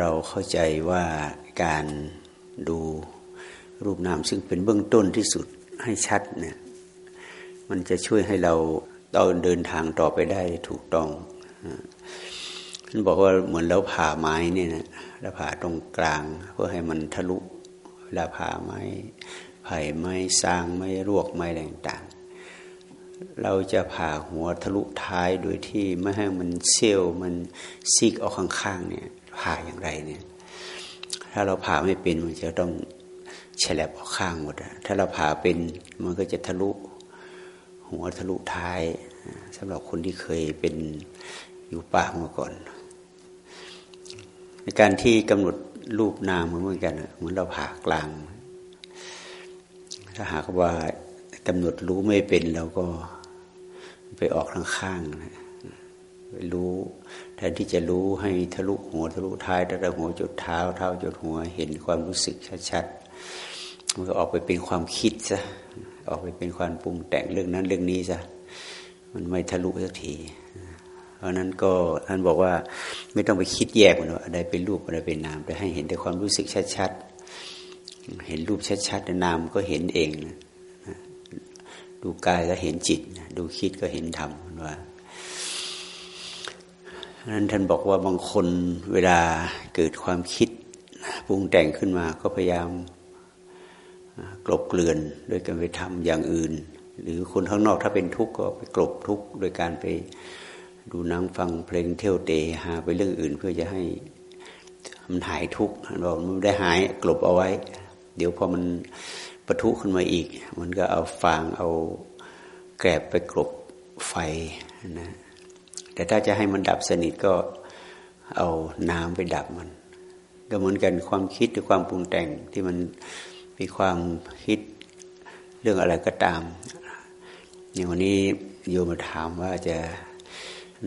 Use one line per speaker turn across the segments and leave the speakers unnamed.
เราเข้าใจว่าการดูรูปนามซึ่งเป็นเบื้องต้นที่สุดให้ชัดเนี่ยมันจะช่วยให้เราเราเดินทางต่อไปได้ถูกต้องท่านบอกว่าเหมือนเราผ่าไม้เนี่ยนะแล้วผ่าตรงกลาง เพื่อให้มันทะลุเวลาผ่าไม้ไผ่ไม้สร้างไม้รวกไม้ต่างๆเราจะผ่าหัวทะลุท้ายโดยที่ไม่ให้มันเซี่ยวมันซีกออกข้างๆเนี่ย ผ่าอย่างไรเนี่ย ถ้าเราผ่าไม่เป็นมันจะต้องแฉลบออกข้างหมดถ้าเราผ่าเป็นมันก็จะทะลุ หัวทะลุท้ายสำหรับคนที่เคยเป็นอยู่ป่ามาก่อน ในการที่กำหนดรูปนามเหมือนกันเหมือนเราผ่ากลาง ถ้าหากว่ากำหนดรู้ไม่เป็นเราก็ไปออกทางข้างนะรู้ แทนที่จะรู้ให้ทะลุหัวทะลุท้ายตั้งแต่หัวจุดเท้าเท้าจุดหัวเห็นความรู้สึกชัดๆมันก็ออกไปเป็นความคิดซะออกไปเป็นความปรุงแต่งเรื่องนั้นเรื่องนี้ซะมันไม่ทะลุสักทีเพราะนั้นก็ท่านบอกว่าไม่ต้องไปคิดแยกมันว่าอะไรเป็นรูปอะไรเป็นนามแต่ให้เห็นแต่ความรู้สึกชัดๆเห็นรูปชัดๆนามก็เห็นเองนะดูกายก็เห็นจิต ดูคิดก็เห็นธรรมว่า นั้นท่านบอกว่าบางคนเวลาเกิดความคิดปรุงแต่งขึ้นมาก็พยายามกลบเกลื่อนโดยการไปทำอย่างอื่น หรือคนข้างนอกถ้าเป็นทุกข์ก็ไปกลบทุกข์โดยการไปดูนังฟังเพลงเที่ยวเตะหาไปเรื่องอื่นเพื่อจะให้มันหายทุกข์บอกมันได้หายกลบเอาไว้ เดี๋ยวพอมันปะทุขึ้นมาอีก มันก็เอาฟางเอาแกลบไปกลบไฟนะ แต่ถ้าจะให้มันดับสนิทก็เอาน้ำไปดับมัน ก็เหมือนกันความคิดหรือความปรุงแต่งที่มันมีความคิดเรื่องอะไรก็ตามอย่างวันนี้โยมมาถามว่าจะ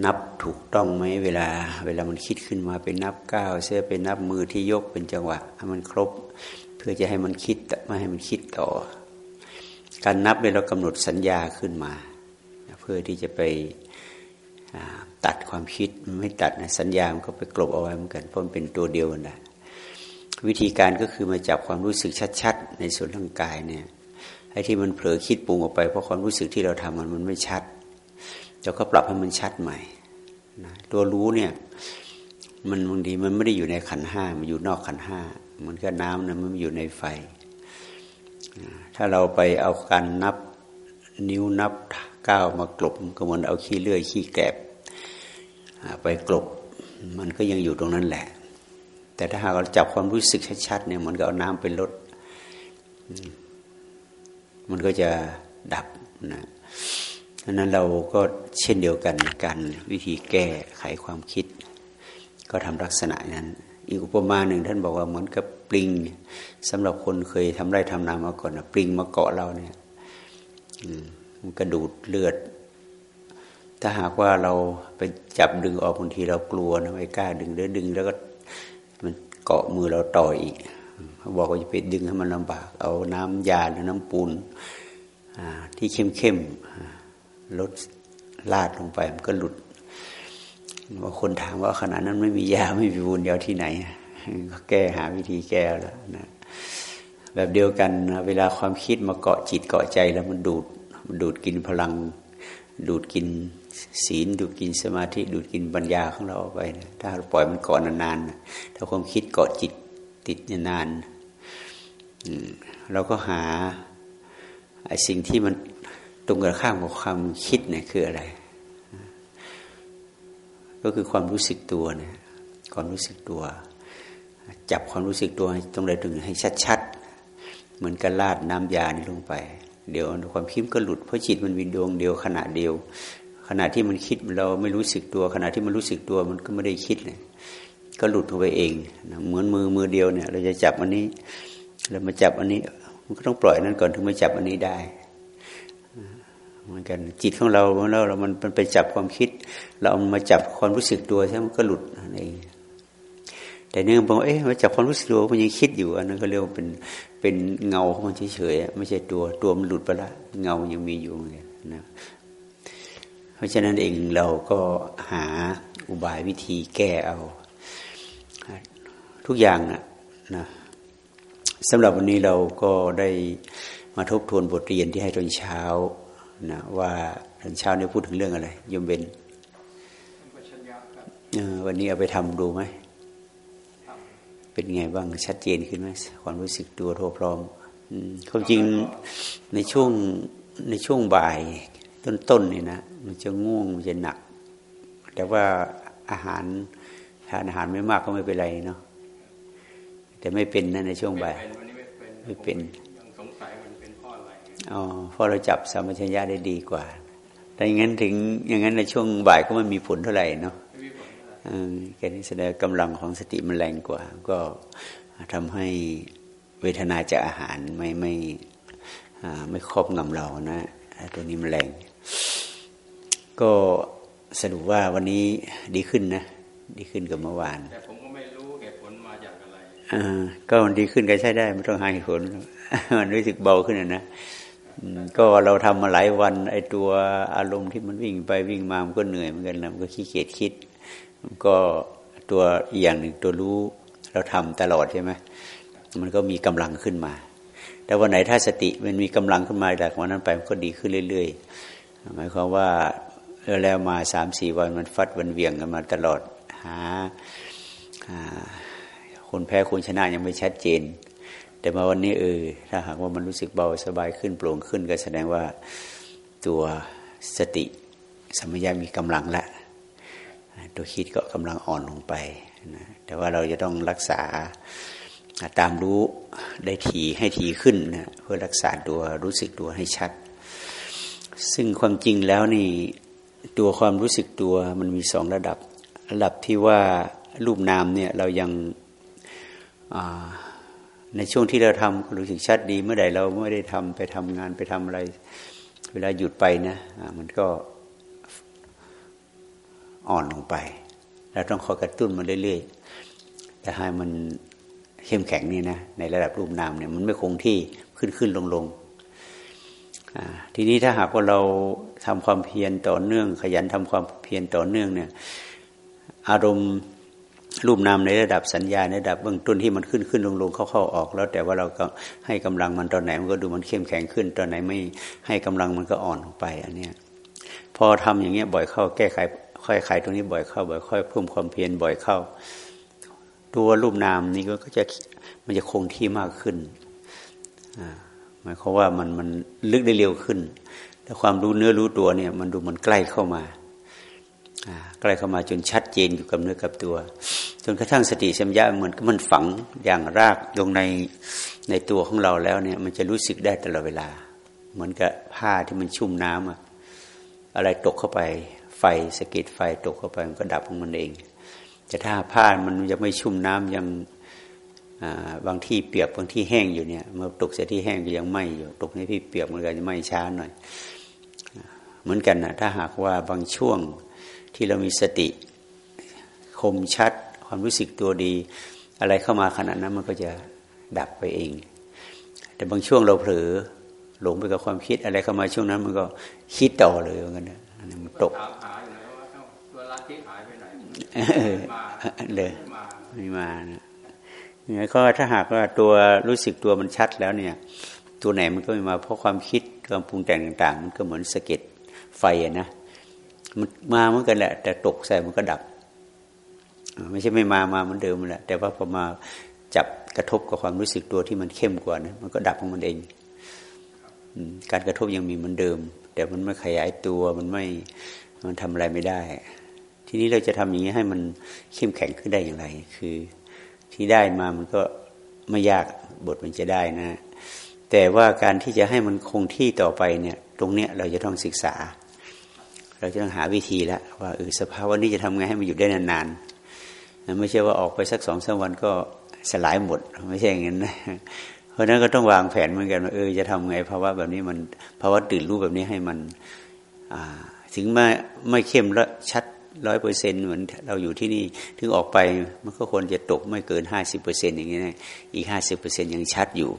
นับถูกต้องไหมเวลา เวลามันคิดขึ้นมาเป็นนับก้าวเสื้อเป็นนับมือที่ยกเป็นจังหวะให้มันครบ เพื่อจะให้มันคิดไม่ให้มันคิดต่อ การนับเนี่ยเรากำหนดสัญญาขึ้นมา เพื่อที่จะไป ตัดความคิดไม่ตัดนะสัญญามันก็ไปกลบเอาไว้เหมือนกันเพราะมันเป็นตัวเดียวนะวิธีการก็คือมาจับความรู้สึกชัดๆ ในส่วนร่างกายเนี่ยไอ้ที่มันเผลอคิดปรุงออกไปเพราะความรู้สึกที่เราทำมันมันไม่ชัดเราก็ปรับให้มันชัดใหม่นะตัวรู้เนี่ย มันบางทีมันไม่ได้อยู่ในขันห้ามันอยู่นอกขันห้ามันก็น้ำนะมันอยู่ในไฟ ถ้าเราไปเอาการนับนิ้วนับก้าวมากลบก็เหมือนเอาขี้เลื่อยขี้แกบ ไปกลบมันก็ยังอยู่ตรงนั้นแหละ แต่ถ้าหากเราจับความรู้สึกชัดๆเนี่ยมันก็เอาน้ำไปลด มันก็จะดับนะดังนั้นเราก็เช่นเดียวกันการวิธีแก้ไขความคิด ก็ทำลักษณะนั้น อีกอุปมาหนึ่งท่านบอกว่าเหมือนกับปลิงสำหรับคนเคยทำไรทำนามาก่อนนะปลิงมาเกาะเราเนี่ยมันกระดูดเลือด ถ้าหากว่าเราไปจับดึงออกบางทีเรากลัวนะไม่กล้าดึงแล้วดึงแล้วก็มันเกาะมือเราต่ออีกเขาบอกว่าจะไปดึงให้มันลำบาก เอาน้ำยาหรือน้ำปูนที่เข้มๆลดลาดลงไปมันก็หลุดว่าคนถามว่าขนาดนั้นไม่มียาไม่มีปูนเดียวที่ไหนก็แก้หาวิธีแก้แล้วนะแบบเดียวกันเวลาความคิดมาเกาะจิตเกาะใจแล้วมันดูดดูดกินพลัง ดูดกิน ศีลดูดกินสมาธิดูดกินปัญญาของเราไปนะถ้าเราปล่อยมันเกาะนานๆถ้าความคิดเกาะจิตติดนานเราก็หาไอ้สิ่งที่มันตรงกันข้ามกับความคิดเนี่ยคืออะไร ก็คือความรู้สึกตัวเนี่ยความรู้สึกตัว จับความรู้สึกตัวตรงใดตรงหนึ่งให้ชัดๆเหมือนกระลาดน้ำยานี่ลงไป เดี๋ยวความคิดก็หลุดเพราะจิตมันวินดวงเดียวขณะเดียว ขณะที่มันคิดเราไม่รู้สึกตัว ขณะที่มันรู้สึกตัวมันก็ไม่ได้คิดเลยก็หลุดออกไปเองเหมือนมือมือเดียวเนี่ย เราจะจับอันนี้เรามาจับอันนี้ มันก็ต้องปล่อยนั่นก่อนถึงมาจับอันนี้ได้เหมือนกันจิตของเราเมื่อเรามันไปจับความคิด เราเอามาจับความรู้สึกตัวใช่ไหมมันก็หลุดนั่นเองแต่เนื่องบอกเอ๊ะมาจับความรู้สึกตัวมันยังคิดอยู่ อันนั้นก็เรียกว่าเป็นเป็นเงาของมันเฉยๆไม่ใช่ตัวตัวมันหลุดไปละเงายังมีอยู่นะ เพราะฉะนั้นเองเราก็หาอุบายวิธีแก้เอา ทุกอย่างนะนะสำหรับวันนี้เราก็ได้มาทบทวนบทเรียนที่ให้ตอนเช้านะว่าตอนเช้าเนี่ยพูดถึงเรื่องอะไรยมเบนวันนี้เอาไปทำดูไหมเป็นไงบ้างชัดเจนขึ้นไหมความรู้สึกตัวทั่วพร้อมความจริงในช่วงในช่วงบ่ายต้นๆนี่นะ มันจะง่วงมันจะหนัก แต่ว่าอาหารทานอาหารไม่มากก็ไม่เป็นไรเนาะแต่ไม่เป็นนะในช่วงบ่ายไม่เป็นสงสัยมันเป็นพ่ออะไรอ๋อเพราะเราจับสัมปชัญญะได้ดีกว่าแต่อย่างนั้นถึงอย่างนั้นในช่วงบ่ายก็ไม่มีผลเท่าไหร่เนาะแค่นี้แสดงกำลังของสติมันแรงกว่า ก็ทำให้เวทนาจากอาหารไม่ไม่ไม่ครอบงำเรานะตัวนี้มันแรง ก็สรุปว่าวันนี้ดีขึ้นนะ ดีขึ้นกับเมื่อวาน
แต่ผมก็ไม่รู้เหตุผลมาจากอะไร
อ่าก็มันดีขึ้นก็ใช้ได้ไม่ต้องหาเหตุผล มันรู้สึกเบาขึ้นนะก็เราทำมาหลายวัน ไอ้ตัวอารมณ์ที่มันวิ่งไปวิ่งมา มันก็เหนื่อยเหมือนกันนะมันก็ขี้เกียจคิดก็ตัวอีกอย่างหนึ่งตัวรู้เราทำตลอดใช่ไหมมันก็มีกำลังขึ้นมา แต่วันไหนถ้าสติมันมีกำลังขึ้นมาจากวันนั้นไปมันก็ดีขึ้นเรื่อย ๆ หมายความว่าเออ แล้วมาสามสี่วันมันฟัดวันเวียงกันมาตลอดหาคนแพ้คนชนะยังไม่ชัดเจน แต่มาวันนี้เออถ้าหากว่ามันรู้สึกเบาสบายขึ้นโปร่งขึ้นก็แสดงว่าตัวสติสมัยามีกำลังละตัวคิดก็กำลังอ่อนลงไปนะแต่ว่าเราจะต้องรักษาตามรู้ได้ทีให้ทีขึ้นนะเพื่อรักษาตัวรู้สึกตัวให้ชัด ซึ่งความจริงแล้วนี่ ตัวความรู้สึกตัวมันมีสองระดับ ระดับที่ว่ารูปนามเนี่ยเรายังในช่วงที่เราทำรู้สึกชัดดีเมื่อใดเราไม่ได้ทำไปทำงานไปทำอะไร เวลาหยุดไปนะมันก็อ่อนลงไป เราต้องคอยกระตุ้นมันเรื่อยๆแต่ให้มันเข้มแข็งนี่นะในระดับรูปนามเนี่ยมันไม่คงที่ขึ้นขึ้นลงลง ทีนี้ถ้าหากว่าเราทำความเพียรต่อเนื่อง ขยันทำความเพียรต่อเนื่องเนี่ยอารมณ์รูปนามในระดับสัญญาในระดับเบื้องต้นที่มันขึ้นขึ้นลงลงเข้าเข้าออก แล้วแต่ว่าเราก็ให้กำลังมันตอนไหนมันก็ดูมันเข้มแข็งขึ้น ตอนไหนไม่ให้กำลังมันก็อ่อนลงไป อันเนี้ยพอทำอย่างเงี้ยบ่อยเข้าแก้ไขค่อยไขตรงนี้บ่อยเข้าบ่อยค่อยเพิ่มความเพียรบ่อยเข้า ตัวรูปนามนี้ก็จะมันจะคงที่มากขึ้นห มายความว่ามันมันลึกได้เร็วขึ้นแต่ความรู้เนื้อรู้ตัวเนี่ย มันดูมันใกล้เข้ามาใกล้เข้ามาจนชัดเจนอยู่กับเนื้อกับตัว จนกระทั่งสติสัมยาเหมือนกับมันฝังอย่างรากลงในในตัวของเราแล้วเนี่ย มันจะรู้สึกได้ตลอดเวลา เหมือนกับผ้าที่มันชุ่มน้ำอะอะไรตกเข้าไป ไฟสกิดไฟตกเข้าไปมันก็ดับของมันเอง แต่ถ้าผ้ามันยังไม่ชุ่มน้ำยัง บางที่เปียกบางที่แห้งอยู่เนี่ยเมื่อตกเสียที่แห้งก็ยังไหมอยู่ ตกในที่เปียกมันก็จะไหมช้าหน่อย เหมือนกันนะถ้าหากว่าบางช่วงที่เรามีสติคมชัด ความรู้สึกตัวดี อะไรเข้ามาขนาดนั้นมันก็จะดับไปเอง แต่บางช่วงเราเผลอหลงไปกับความคิดอะไรเข้ามาช่วงนั้น มันก็คิดต่อเลยเหมือนกันนะมันตกเลยไม่มานะ เนี่ยก็ถ้าหากว่าตัวรู้สึกตัวมันชัดแล้วเนี่ย ตัวไหนมันก็ไม่มาเพราะความคิดความปรุงแต่งต่าง ๆ มันก็เหมือนสะเก็ดไฟนะมันมาเหมือนกันแหละ แต่ตกใส่มันก็ดับ ไม่ใช่ไม่มามาเหมือนเดิมแหละ แต่ว่าพอมาจับกระทบกับความรู้สึกตัวที่มันเข้มกว่านะมันก็ดับของมันเองการกระทบยังมีเหมือนเดิม แต่มันไม่ขยายตัวมันไม่มันทำอะไรไม่ได้ ทีนี้เราจะทำอย่างนี้ให้มันเข้มแข็งขึ้นได้อย่างไร คือ ที่ได้มามันก็ไม่ยากบทมันจะได้นะ แต่ว่าการที่จะให้มันคงที่ต่อไปเนี่ยตรงเนี้ยเราจะต้องศึกษา เราจะต้องหาวิธีแล้วว่าเออสภาวะนี้จะทำไงให้มันอยู่ได้นานๆไม่ใช่ว่าออกไปสักสองสามวันก็สลายหมดไม่ใช่อย่างนั้นนะเพราะนั้นก็ต้องวางแผนเหมือนกันว่าเออจะทำไงภาวะแบบนี้มันภาวะตื่นรู้แบบนี้ให้มันถึงไม่ไม่เข้มและชัด ร้อยเปอร์เซ็นเหมือนเราอยู่ที่นี่ถึงออกไปมันก็ควรจะตกไม่เกินห้าสิบเปอร์เซ็นอย่างนี้นะอีกห้าสิบเปอร์เซ็นยังชัดอยู่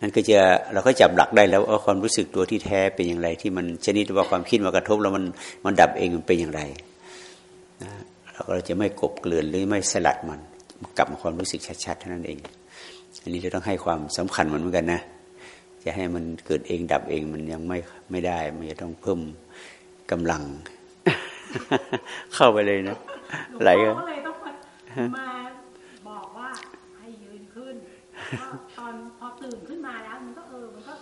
นั่นก็จะเราก็จับหลักได้แล้วว่าความรู้สึกตัวที่แท้เป็นอย่างไร ที่มันชนิดว่าความคิดมากระทบแล้วมันมันดับเองมันเป็นอย่างไรนะเราก็จะไม่กบเกลื่อนหรือไม่สลัดมันกลับมาความรู้สึกชัดๆเท่านั้นเอง อันนี้จะต้องให้ความสำคัญเหมือนกันนะจะให้มันเกิดเองดับเองมันยังไม่ไม่ได้ มันจะต้องเพิ่มกำลัง เข้าไปเลยนะไหลก็
เลยต้องมาบอกว่าให้ยืนขึ้นตอนพอตื่นขึ้นมาแล้วมันก็เออมันก็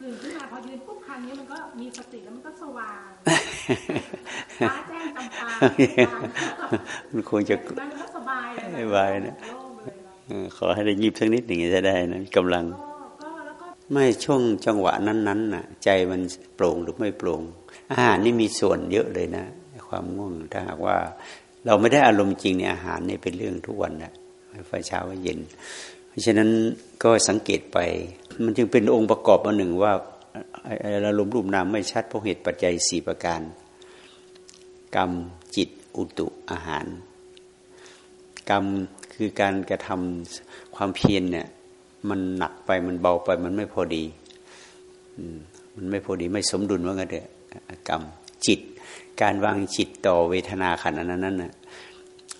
ตื่นขึ้นมาพอยืนปุ๊บครั้งนี้มันก็มีสติแล้วมันก็สว่างฟ้าแจ้งจำปา
มันควรจะ
มันก็สบาย
สบายนะขอให้ได้ยิบสักนิดหนึ่งจะได้นะกำลังไม่ช่วงจังหวะนั้นๆน่ะ ใจมันโปร่งหรือไม่โปร่งอาหารนี่มีส่วนเยอะเลยนะ ความง่วง ถ้าหากว่าเราไม่ได้อารมณ์จริงในอาหารเนี่ยเป็นเรื่องทุกวันนะไฟเช้าเย็น เพราะฉะนั้นก็สังเกตไป มันจึงเป็นองค์ประกอบอันหนึ่งว่าอารมณ์รูปนามไม่ชัดเพราะเหตุปัจจัยสี่ประการ กรรมจิตอุตุอาหาร กรรมคือการกระทำความเพียรเนี่ย มันหนักไปมันเบาไป มันไม่พอดีมันไม่พอดีไม่สมดุลว่างั้นเถอะกรรมจิต การวางจิตต่อเวทนาขณะนั้นน่ะ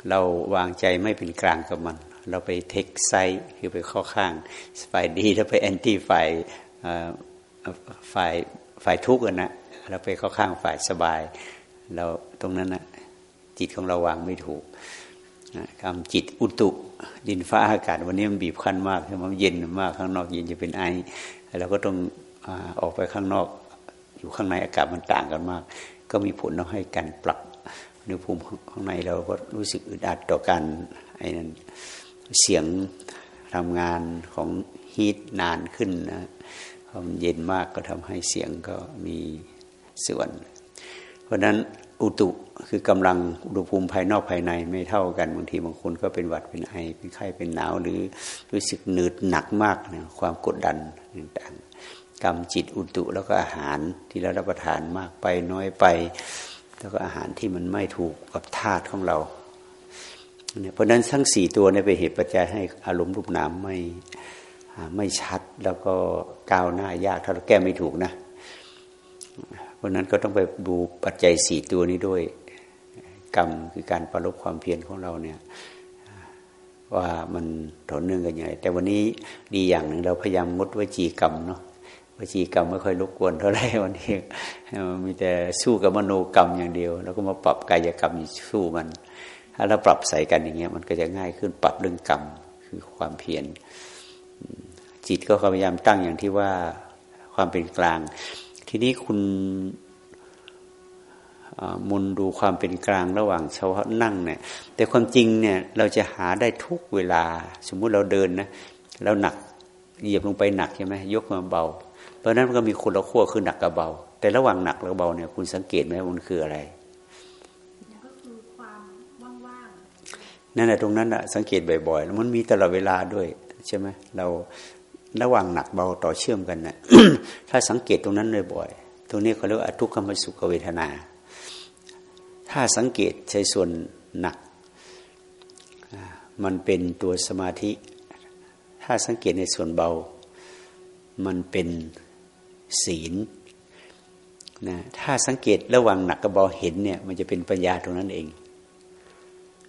เราวางใจไม่เป็นกลางกับมัน เราไปเทคไซคือไปข้อข้างฝ่ายดีแล้วไปแอนตี้ฝ่ายฝ่ายฝ่ายทุกข์นะเราไปข้าข้างฝ่ายสบาย เราตรงนั้นนะจิตของเราวางไม่ถูกคำจิตอุตุ ดินฟ้าอากาศ วันนี้มันบีบคั้นมากมันเย็นมากข้างนอกเย็นจะเป็นไอเราก็ต้องออกไปข้างนอก อยู่ข้างในอากาศมันต่างกันมาก ก็มีผลต้องให้การปรับอุณหภูมิข้างในเราก็รู้สึกอึดอัดต่อการไอ้นั้นเสียงทำงานของฮีทนานขึ้นนะพอมันเย็นมากก็ทำให้เสียงก็มีส่วน เพราะนั้นอุตุคือกำลังอุณหภูมิภายนอกภายในไม่เท่ากันบางทีบางคนก็เป็นหวัดเป็นไอเป็นไข้เป็นหนาวหรือรู้สึกหนืดหนักมากนะความกดดันต่าง กรรมจิตอุตุแล้วก็อาหารที่เรารับประทานมากไปน้อยไป แล้วก็อาหารที่มันไม่ถูกกับธาตุของเราเพราะนั้นทั้งสี่ตัวเนี่ยเป็นเหตุปัจจัยให้อารมณ์รูปนามไม่ไม่ชัดแล้วก็ก้าวหน้ายากถ้าเราแก้ไม่ถูกนะ เพราะนั้นก็ต้องไปดูปัจจัยสี่ตัวนี้ด้วย กรรมคือการประลบความเพียรของเราเนี่ยว่ามันต่อเนื่องกันยังไงแต่วันนี้ดีอย่างหนึ่งเราพยายามงดวจีกรรมเนาะ วจีกรรมไม่ค่อยรบกวนเท่าไหร่วันนี้มีแต่สู้กับมโนกรรมอย่างเดียว แล้วก็มาปรับกายกรรมสู้มัน ถ้าเราปรับใส่กันอย่างเงี้ย มันก็จะง่ายขึ้นปรับเรื่องกรรมคือความเพียรจิตก็พยายามตั้งอย่างที่ว่าความเป็นกลาง ทีนี้คุณมุนดูความเป็นกลางระหว่างเช้านั่งเนี่ย แต่ความจริงเนี่ย เราจะหาได้ทุกเวลา สมมุติเราเดินนะเราหนักเหยียบลงไปหนักใช่ไหมยกมาเบา เพราะนั้นมันก็มีคนละขั้วคือหนักกับเบา แต่ระหว่างหนักกับเบาเนี่ยคุณสังเกตไหมมันคืออะไรนั่นแหละตรงนั้นอะสังเกตบ่อยๆแล้วมันมีตลอดเวลาด้วยใช่ไหมเราระหว่างหนักเบาต่อเชื่อมกันนะถ้าสังเกตตรงนั้นบ่อยๆตรงนี้เขาเรียกว่าทุกขมสุขเวทนา ถ้าสังเกตใช้ส่วนหนัก มันเป็นตัวสมาธิ ถ้าสังเกตในส่วนเบา มันเป็น ศีลนะถ้าสังเกตระหว่างหนักกับเบาเห็นเนี่ย มันจะเป็นปัญญาตรงนั้นเอง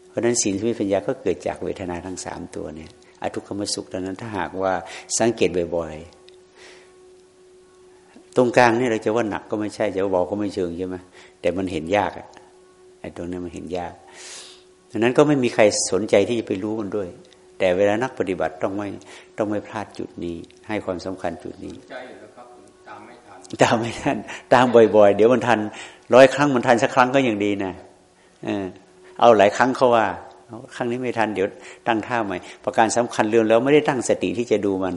เพราะฉะนั้นศีลวิปัญญาก็เกิดจากเวทนาทั้งสามตัวเนี่ยอทุกขมสุขดังนั้นถ้าหากว่าสังเกตบ่อยๆ ตรงกลางนี่เราจะว่าหนักก็ไม่ใช่จะว่าเบาก็ไม่เชิงใช่ไหมแต่มันเห็นยากอะไอ้ตรงนี้มันเห็นยากดังนั้นก็ไม่มีใครสนใจที่จะไปรู้มันด้วย แต่เวลานักปฏิบัติต้องไม่ต้องไม่พลาดจุดนี้ ให้ความสำคัญจุดนี้
ตามไม่ทัน
ตามบ่อยๆ เดี๋ยวมันทันร้อยครั้งมันทันสักครั้งก็ยังดีนะเออเอาหลายครั้งเขาว่าครั้งนี้ไม่ทันเดี๋ยวตั้งท่าใหม่ประการสำคัญเรื่องแล้วไม่ได้ตั้งสติที่จะดูมัน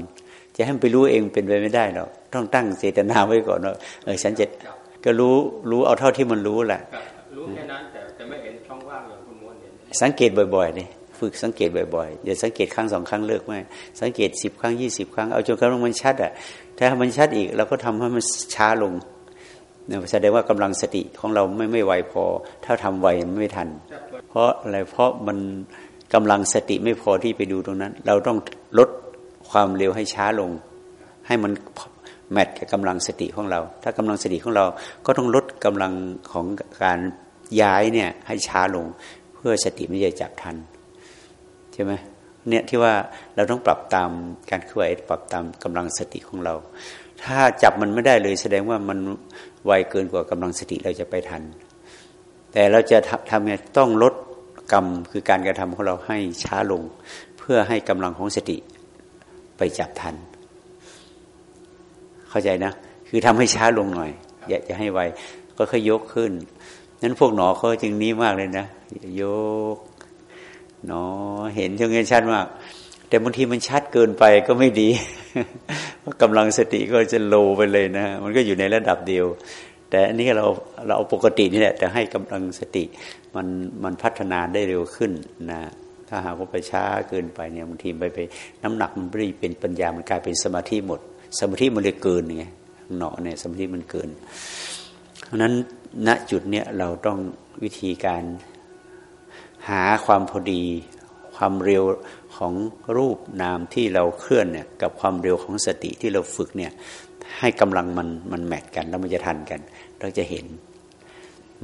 จะให้มันไปรู้เองเป็นไปไม่ได้หรอกต้องตั้งเจตนาไว้ก่อนว่าเออฉันจะก็รู้รู้เอาเท่าที่มันรู้แหละ
รู้แค่นั้นแต่จะไม่เห็นช่องว่างอย่างคุณม้วนเห็
นสังเกตบ่อยๆเลยฝึกสังเกตบ่อยๆอย่าสังเกตครั้งสองครั้งเลิกไม่สังเกตสิบครั้งยี่สิบครั้งเอาจนกระทั่งมันชัดอะ ถ้ามันชัดอีกเราก็ทำให้มันช้าลงเนี่ยแสดงว่ากำลังสติของเราไม่ไม่ไวพอ ถ้าทำไวมันไม่ทัน เพราะอะไรเพราะมันกำลังสติไม่พอที่ไปดูตรงนั้น เราต้องลดความเร็วให้ช้าลง ให้มันแมทกับกำลังสติของเรา ถ้ากำลังสติของเราก็ต้องลดกำลังของการย้ายเนี่ยให้ช้าลง เพื่อสติไม่จะจับทัน ใช่ไหม เนี่ยที่ว่าเราต้องปรับตามการเคลื่อนไหวปรับตามกำลังสติของเรา ถ้าจับมันไม่ได้เลยแสดงว่ามันไวเกินกว่ากำลังสติเราจะไปทัน แต่เราจะทำไงต้องลดกรรมคือการกระทำของเราให้ช้าลง เพื่อให้กำลังของสติไปจับทัน เข้าใจนะ คือทำให้ช้าลงหน่อย อยากจะให้ไวก็ค่อยยกขึ้นนั้นพวกหนอเขาจึงนี้มากเลยนะยก หนอเห็นช่วงนี้ชัดมาก แต่บางทีมันชัดเกินไปก็ไม่ดีกำลังสติก็จะโลไปเลยนะ มันก็อยู่ในระดับเดียว แต่อันนี้เราเราเอาปกตินี่แหละ แต่ให้กำลังสติมันมันพัฒนาได้เร็วขึ้นนะถ้าหากว่าไปช้าเกินไปเนี่ยบางทีไปไปน้ำหนักมันไม่เป็นปัญญามันกลายเป็นสมาธิหมด สมาธิมันเลยเกินไงเนาะเนี่ยสมาธิมันเกิน เพราะนั้นณจุดเนี้ยเราต้องวิธีการ หาความพอดี ความเร็วของรูปนามที่เราเคลื่อนเนี่ยกับความเร็วของสติที่เราฝึกเนี่ยให้กำลังมันมันแมทกันแล้วมันจะทันกัน เราจะเห็น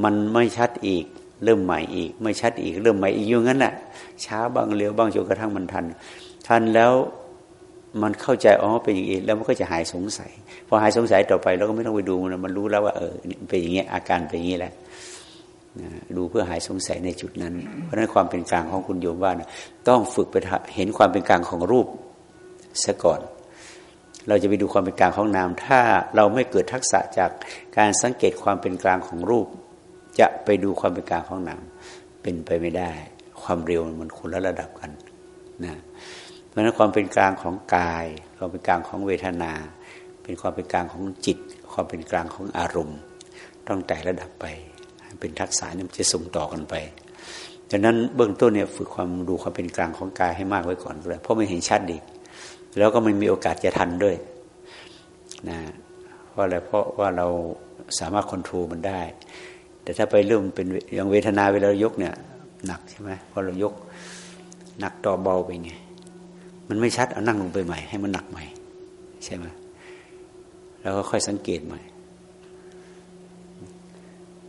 มันไม่ชัดอีกเริ่มใหม่อีก ไม่ชัดอีกเริ่มใหม่อีกอยู่งั้นแหละช้าบางเร็วบางจนกระทั่งมันทัน ทันแล้วมันเข้าใจอ๋อเป็นอย่างนี้แล้วมันก็จะหายสงสัย พอหายสงสัยต่อไปเราก็ไม่ต้องไปดูมันมันรู้แล้วว่าเออเป็นอย่างเงี้ยอาการเป็นอย่างนี้แหละ ดูเพื่อหายสงสัยในจุดนั้น เพราะนั้นความเป็นกลางของคุณโยมว่านะต้องฝึกไปเห็นความเป็นกลางของรูปซะก่อน เราจะไปดูความเป็นกลางของนาม ถ้าเราไม่เกิดทักษะจากการสังเกตความเป็นกลางของรูป จะไปดูความเป็นกลางของนามเป็นไปไม่ได้ ความเร็วมันคนละระดับกันนะเพราะนั้นความเป็นกลางของกาย ความเป็นกลางของเวทนา เป็นความเป็นกลางของจิต ความเป็นกลางของอารมณ์ ต้องแต่ระดับไป เป็นทักษะนี่มันจะส่งต่อกันไปดังนั้นเบื้องต้นเนี่ยฝึกความดูความเป็นกลางของกายให้มากไว้ก่อนเลยเพราะไม่เห็นชัดดีแล้วก็มันมีโอกาสจะทันด้วยนะเพราะอะไรเพราะว่าเราสามารถควบคุมมันได้ แต่ถ้าไปเริ่มเป็นอย่างเวทนาเวลายกเนี่ยหนักใช่ไหมพอเรายกหนักต่อเบาไปไง มันไม่ชัดเอานั่งลงไปใหม่ให้มันหนักใหม่ ใช่ไหมแล้วก็ค่อยสังเกตใหม่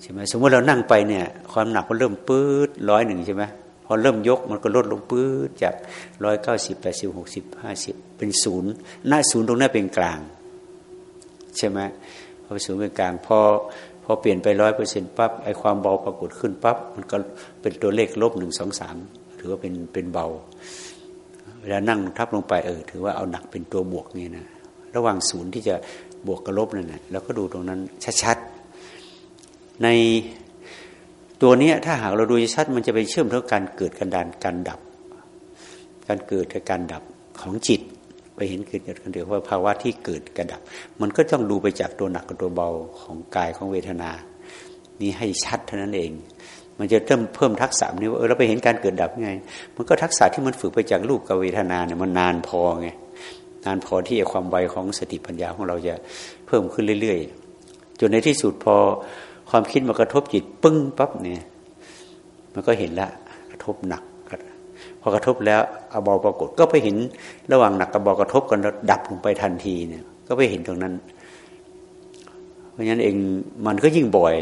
ใช่ไหมสมมติเรานั่งไปเนี่ย ความหนักมันเริ่มปื๊ดร้อยหนึ่งใช่ไหมพอเริ่มยกมันก็ลดลงปื๊ดจากร้อยเก้าสิบแปดสิบหกสิบห้าสิบเป็นศูนย์หน้าศูนย์ตรงนั้นเป็นกลาง ใช่ไหมพอศูนย์เป็นกลางพอพอเปลี่ยนไปร้อยเปอร์เซ็นต์ปั๊บไอความเบาปรากฏขึ้นปั๊บมันก็เป็นตัวเลขลบหนึ่งสองสามถือว่าเป็นเป็นเบา เวลานั่งทับลงไปเออถือว่าเอาหนักเป็นตัวบวกนี่นะระหว่างศูนย์ที่จะบวกกับลบนั่นนะแล้วก็ดูตรงนั้นชัดๆ ในตัวนี้ถ้าหากเราดูชัดมันจะไปเชื่อมทั้งการเกิดการดันการดับ การเกิดกับการดับของจิต ไปเห็นเกิดกันเดียวว่าภาวะที่เกิดกระดับ มันก็ต้องดูไปจากตัวหนักกับตัวเบาของกายของเวทนา นี้ให้ชัดเท่านั้นเองมันจะเริ่มเพิ่มทักษะนี้ว่าเออเราไปเห็นการเกิดดับไง มันก็ทักษะที่มันฝึกไปจากรูปกับเวทนาเนี่ยมันนานพอไงนานพอที่ความไวของสติปัญญาของเราจะเพิ่มขึ้นเรื่อย ๆ จนในที่สุดพอ ความคิดมากระทบจิตปึ้งปั๊บเนี่ย มันก็เห็นละกระทบหนักพอกระทบแล้วเอาเบาปรากฏก็ไปเห็นระหว่างหนักกับเบากระทบกันแล้วดับลงไปทันทีเนี่ย ก็ไปเห็นตรงนั้น เพราะฉะนั้นเองมันก็ยิ่งบ่อย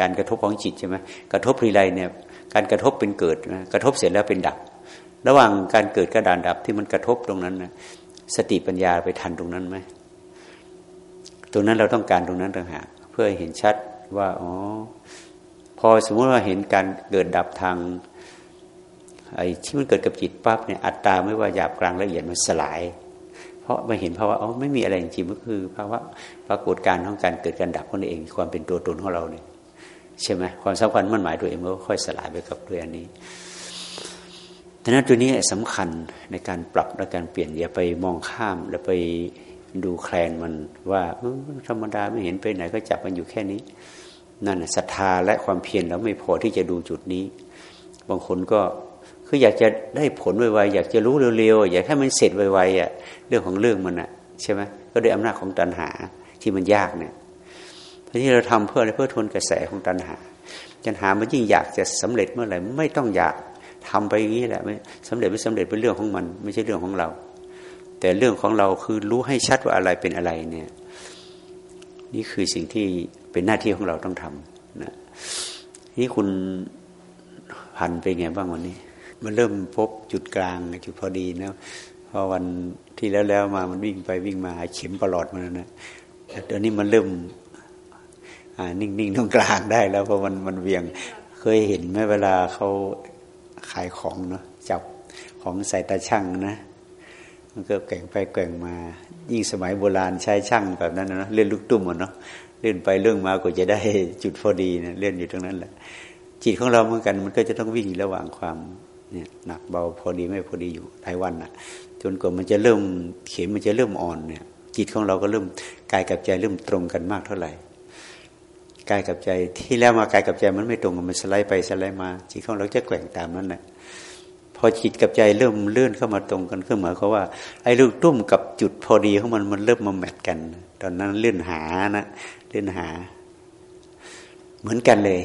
การกระทบของจิตใช่ไหมกระทบรีไรเนี่ย การกระทบเป็นเกิดนะกระทบเสร็จแล้วเป็นดับ ระหว่างการเกิดกระดานดับที่มันกระทบตรงนั้นนะสติปัญญาไปทันตรงนั้นไหมตรงนั้นเราต้องการตรงนั้นต่างหากเพื่อเห็นชัด ว่าอ๋อพอสมมติว่าเห็นการเกิดดับทางไอ้ที่มันเกิดกับจิตปั๊บเนี่ยอัตตาไม่ว่าหยาบกลางละเอียดมันสลาย เพราะมาเห็นภาวะอ๋อไม่มีอะไรจริงก็คือภาวะปรากฏการของการเกิดการดับของเอง ความเป็นตัวตนของเราเนี่ยใช่ไหมความสำคัญมันหมายตัวเองมันก็ค่อยสลายไปกับด้วยอันนี้ดังนั้นตัวนี้สำคัญในการปรับและการเปลี่ยนอย่าไปมองข้ามแล้วไปดูแคลนมันว่าธรรมดาไม่เห็นไปไหนก็จับมันอยู่แค่นี้ นั่นศรัทธาและความเพียรแล้วไม่พอที่จะดูจุดนี้ บางคนก็คืออยากจะได้ผลไวๆอยากจะรู้เร็วๆอยากให้มันเสร็จไวๆอะเรื่องของเรื่องมันอะใช่ไหมก็ด้วยอำนาจของตัณหาที่มันยากเนี่ยเพราะที่เราทำเพื่ออะไรเพื่อทนกระแสของตัณหาตัณหามันยิ่งอยากจะสำเร็จเมื่อไหร่ไม่ต้องอยากทำไปอย่างนี้แหละไม่สำเร็จไม่สำเร็จเป็นเรื่องของมัน ไม่ใช่เรื่องของเรา แต่เรื่องของเราคือรู้ให้ชัดว่าอะไรเป็นอะไรเนี่ย นี่คือสิ่งที่ เป็นหน้าที่ของเราต้องทำนะนี่คุณพันไปไงบ้างวันนี้ มันเริ่มพบจุดกลางจุดพอดีนะพอวันที่แล้วแล้วมามันวิ่งไปวิ่งมาเข็มปลอดมันนะเดี๋ยวนี้มันเริ่มนิ่งๆตรงกลางได้แล้วเพราะมันมันเวียงเคยเห็นไหมเวลาเขาขายของเนาะจับของใส่ตาช่างนะมันก็แก่งไปแก่งมา ยิ่งสมัยโบราณใช้ช่างแบบนั้นนะเล่นลูกตุ้มเนาะ เลื่อนไปเรื่องมาก็จะได้จุดพอดีนะเลื่อนอยู่ตรงนั้นแหละจิตของเราเหมือนกันมันก็จะต้องวิ่งระหว่างความเนี่ยหนักเบาพอดีไม่พอดีอยู่หลายวันนะจนกว่ามันจะเริ่มเข็มมันจะเริ่มอ่อนเนี่ย จิตของเราก็เริ่มกายกับใจเริ่มตรงกันมากเท่าไหร่กายกับใจที่แล้วมากายกับใจมันไม่ตรงมันสไลด์ไปสไลด์มา จิตของเราจะแกว่งตามนั้นแหละ พอจิตกับใจเริ่มเลื่อนเข้ามาตรงกันขึ้นหมายความว่า ไอ้ลูกตุ้มกับจุดพอดีของมันมันเริ่มมาแมทกัน ตอนนั้นเลื่อนหานะเลื่อนหา เหมือนกันเลย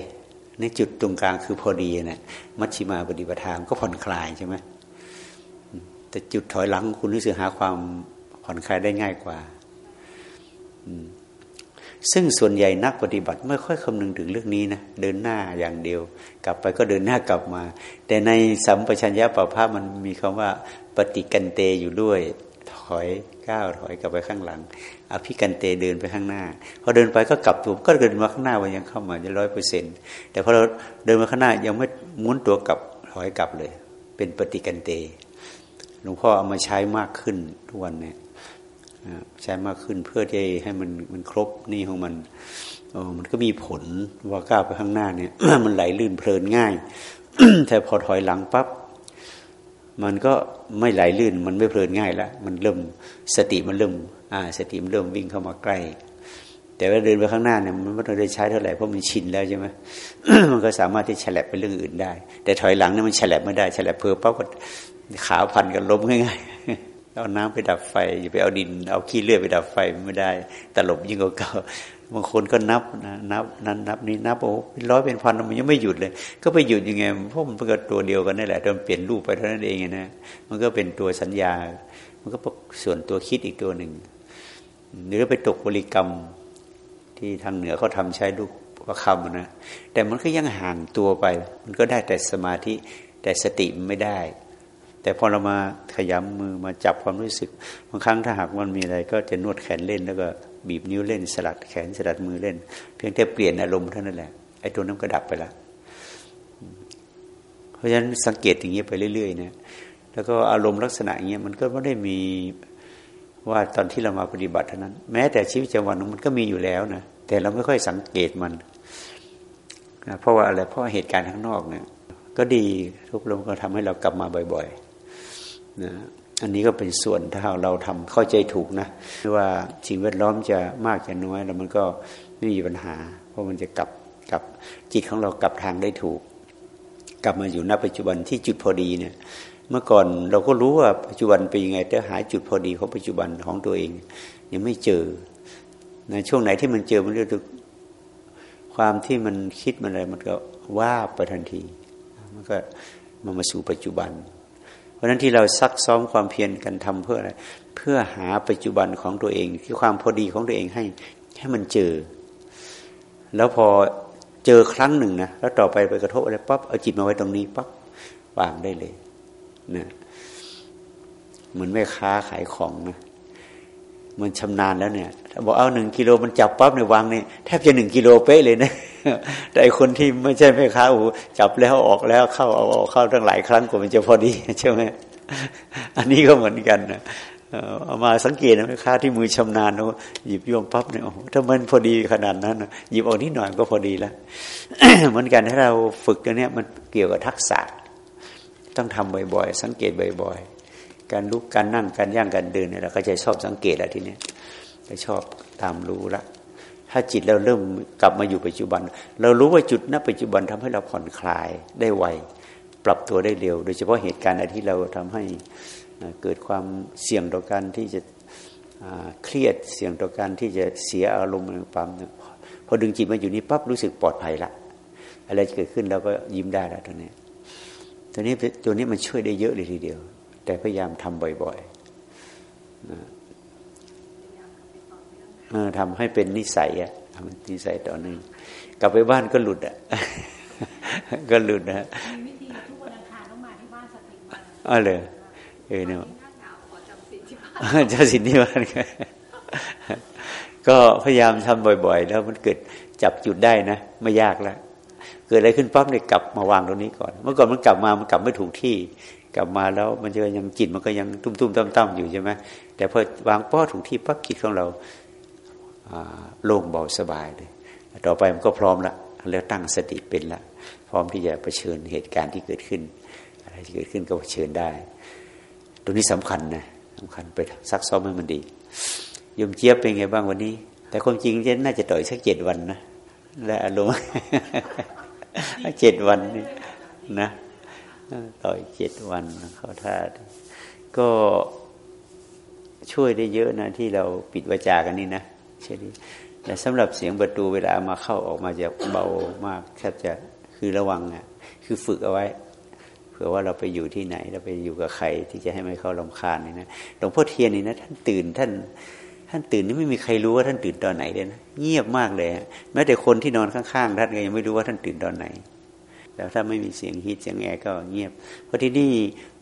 ในจุดตรงกลางคือพอดีนะมัชชิมาปฏิปทานก็ผ่อนคลายใช่ไหมแต่จุดถอยหลังคุณรู้สึกหาความผ่อนคลายได้ง่ายกว่า ซึ่งส่วนใหญ่นักปฏิบัติไม่ค่อยคำนึงถึงเรื่องนี้นะเดินหน้าอย่างเดียว กลับไปก็เดินหน้ากลับมา แต่ในสัมปชัญญะปภาพมันมีคำว่า ปฏิกันเตอยู่ด้วย ถอยก้าวถอยกลับไปข้างหลังอภิกันเตเดินไปข้างหน้า พอเดินไปก็กลับตัวก็เดินมาข้างหน้าวันยังเข้ามาจะร้อยเปอร์เซ็นแต่พอเราเดินมาข้างหน้ายังไม่ม้วนตัวกลับถอยกลับเลย เป็นปฏิกันเตหลวงพ่อเอามาใช้มากขึ้นทุกวันเนี่ย ใช้มากขึ้นเพื่อที่ให้มันมันครบนี่ของมันโอ้มันก็มีผลว่าก้าวไปข้างหน้าเนี่ย มันไหลลื่นเพลินง่าย แต่พอถอยหลังปั๊บมันก็ไม่ไหลลื่น มันไม่เพลินง่ายแล้วมันเริ่มสติมันเริ่ม อ่า สติมันเริ่มวิ่งเข้ามาใกล้ แต่ว่าเดินไปข้างหน้าเนี่ยมันไม่ต้องได้ใช้เท่าไหร่เพราะมันชินแล้วใช่ไหมมันก็สามารถที่ฉลับไปเรื่องอื่นได้ แต่ถอยหลังเนี่ยมันฉลับไม่ได้ฉลับเพอปั๊บก็ขาพันกันล้มง่าย เอาน้ำไปดับไฟ อย่าไปเอาดิน เอาขี้เลื่อยไปดับไฟไม่ได้ ตลบยิ่งกว่าเก่าบางคนก็นับนะนับนั้นนับนี้นับโอ้เป็นร้อยเป็นพันมันยังไม่หยุดเลย ก็ไปหยุดยังไงเพราะมันเป็นตัวเดียวกันนี่แหละโดนเปลี่ยนรูปไปเท่านั้นเองนะมันก็เป็นตัวสัญญา มันก็ส่วนตัวคิดอีกตัวหนึ่งหรือไปตกบริกรรมที่ทางเหนือเขาทาใช้ลูกประคำนะแต่มันก็ยังห่างตัวไป มันก็ได้แต่สมาธิแต่สติมันไม่ได้ แต่พอเรามาขยำมือมาจับความรู้สึกบางครั้งถ้าหากมันมีอะไร ก็จะนวดแขนเล่นแล้วก็บีบนิ้วเล่น สลัดแขนสลัดมือเล่น เพียงแต่เปลี่ยนอารมณ์เท่านั้นแหละไอ้ตัวนั้นก็ดับไปละเพราะฉะนั้นสังเกตอย่างเงี้ยไปเรื่อยๆนะแล้วก็อารมณ์ลักษณะอย่างเงี้ยมันก็ไม่ได้มีว่าตอนที่เรามาปฏิบัติเท่านั้น แม้แต่ชีวิตประจำวันมันก็มีอยู่แล้วนะแต่เราไม่ค่อยสังเกตมันนะเพราะว่าอะไรเพราะเหตุการณ์ข้างนอกเนี่ยก็ดีทุกลมก็ทำให้เรากลับมาบ่อย ๆ นะอันนี้ก็เป็นส่วนถ้าเราทำเข้าใจถูกนะว่าสิ่งแวดล้อมจะมากจะน้อย แล้วมันก็ไม่มีปัญหา เพราะมันจะกลับกับจิตของเรากลับทางได้ถูก กลับมาอยู่ณปัจจุบันที่จุดพอดีเนี่ย เมื่อก่อนเราก็รู้ว่าปัจจุบันเป็นยังไง แต่หาจุดพอดีของปัจจุบันของตัวเอง ยังไม่เจอในช่วงไหนที่มันเจอมันเรื่องความที่มันคิดมันอะไรมันก็ว่าไปทันที มันก็มามาสู่ปัจจุบัน ราะนั้นที่เราซักซ้อมความเพียรกันทำเพื่ออะไร เพื่อหาปัจจุบันของตัวเองคือความพอดีของตัวเองให้ให้มันเจอ แล้วพอเจอครั้งหนึ่งนะแล้วต่อไปไปกระทบอะไรปั๊บเอาจิตมาไว้ตรงนี้ปั๊บวางได้เลยนะเหมือนแม่ค้าขายของนะ มันชำนาญแล้วเนี่ยถ้าบอกเอาหนึ่งกิโลมันจับปั๊บในวางเนี่ยแทบจะหนึ่งกิโลเป๊ะเลยนะแต่คนที่ไม่ใช่แม่ค้าโอ้จับแล้วออกแล้วเข้าเอาออกเข้าตั้งหลายครั้งกว่ามันจะพอดีใช่ไหมอันนี้ก็เหมือนกันนะเอามาสังเกตนะแม่ค้าที่มือชำนาญเขาหยิบย่วมปั๊บเนี่ยโอ้ถ้ามันพอดีขนาดนั้นหยิบออกนิดหน่อยก็พอดีแล้วเหมือนกันถ้าเราฝึกตัวเนี้ยมันเกี่ยวกับทักษะ ต้องทำบ่อยๆ สังเกตบ่อย ๆ การลุกการนั่งการย่างการเดินเนี่ยเราก็จะชอบสังเกตอะทีเนี้ยจะชอบตามรู้ละ ถ้าจิตเราเริ่มกลับมาอยู่ปัจจุบัน เรารู้ว่าจุดณปัจจุบันทำให้เราผ่อนคลายได้ไวปรับตัวได้เร็ว โดยเฉพาะเหตุการณ์อะไรที่เราทำให้เกิดความเสี่ยงต่อการที่จะเครียดเสี่ยงต่อการที่จะเสียอารมณ์ปั๊มพอดึงจิตมาอยู่นี้ปั๊บรู้สึกปลอดภัยละอะไรเกิดขึ้นเราก็ยิ้มได้แล้วตอนนี้ตัวนี้ตัวนี้มันช่วยได้เยอะเลยทีเดียว แต่พยายามทำบ่อยๆนะทำให้เป็นนิสัยอะทำนิสัยต่อหนึ่งกลับไปบ้านก็หลุดอะก็หลุดนะ
มีวิธีทุกวันอังคารต้องมาที่บ้าน
อ๋อเลยเออเนี่ย
หน้าหนาวขอจำศีลที่บ้าน
เจ้าสินที่บ้านก็พยายามทำบ่อย ๆ แล้วมันเกิดจับจุดได้นะไม่ยากแล้ว เกิดอะไรขึ้นปั๊บเนี่ยกลับมาวางตรงนี้ก่อน เมื่อก่อนมันกลับมามันกลับไม่ถูกที่ กลับมาแล้วมันจะยังจิตมันก็ยังตุ้มๆตั้มๆอยู่ใช่ไหมแต่พอวางป้อถูกที่ปั๊บจิตของเราโล่งเบาสบายเลย ต่อไปมันก็พร้อมละแล้วตั้งสติเป็นละพร้อมที่จะเผชิญเหตุการณ์ที่เกิดขึ้น อะไรที่เกิดขึ้นก็เผชิญได้ ตรงนี้สำคัญนะสำคัญไปซักซ้อมให้มันดียมเจี๊ยบเป็นไงบ้างวันนี้ แต่ความจริงเจนน่าจะต่อยสักเจ็ดวันนะและอารมณ์เจ็ดวันนี่นะ ต่อยเจ็ดวันเขาท่าก็ช่วยได้เยอะนะที่เราปิดวาจากันนี่นะใช่ไหมแต่สำหรับเสียงประตูเวลามาเข้าออกมาจะเบามากแทบจะคือระวังอะ คือฝึกเอาไว้เผื่อว่าเราไปอยู่ที่ไหน เราไปอยู่กับใครที่จะให้ไม่เข้าลำคาญนี่นะหลวงพ่อเทียนนี่นะท่านตื่นท่าน ท่านตื่นนี่ไม่มีใครรู้ว่าท่านตื่นตอนไหนเลยนะเงียบมากเลยแม้แต่คนที่นอนข้างๆท่านก็ยังไม่รู้ว่าท่านตื่นตอนไหน แล้วถ้าไม่มีเสียงฮีทเสียงแอร์ก็เงียบ เพราะที่นี่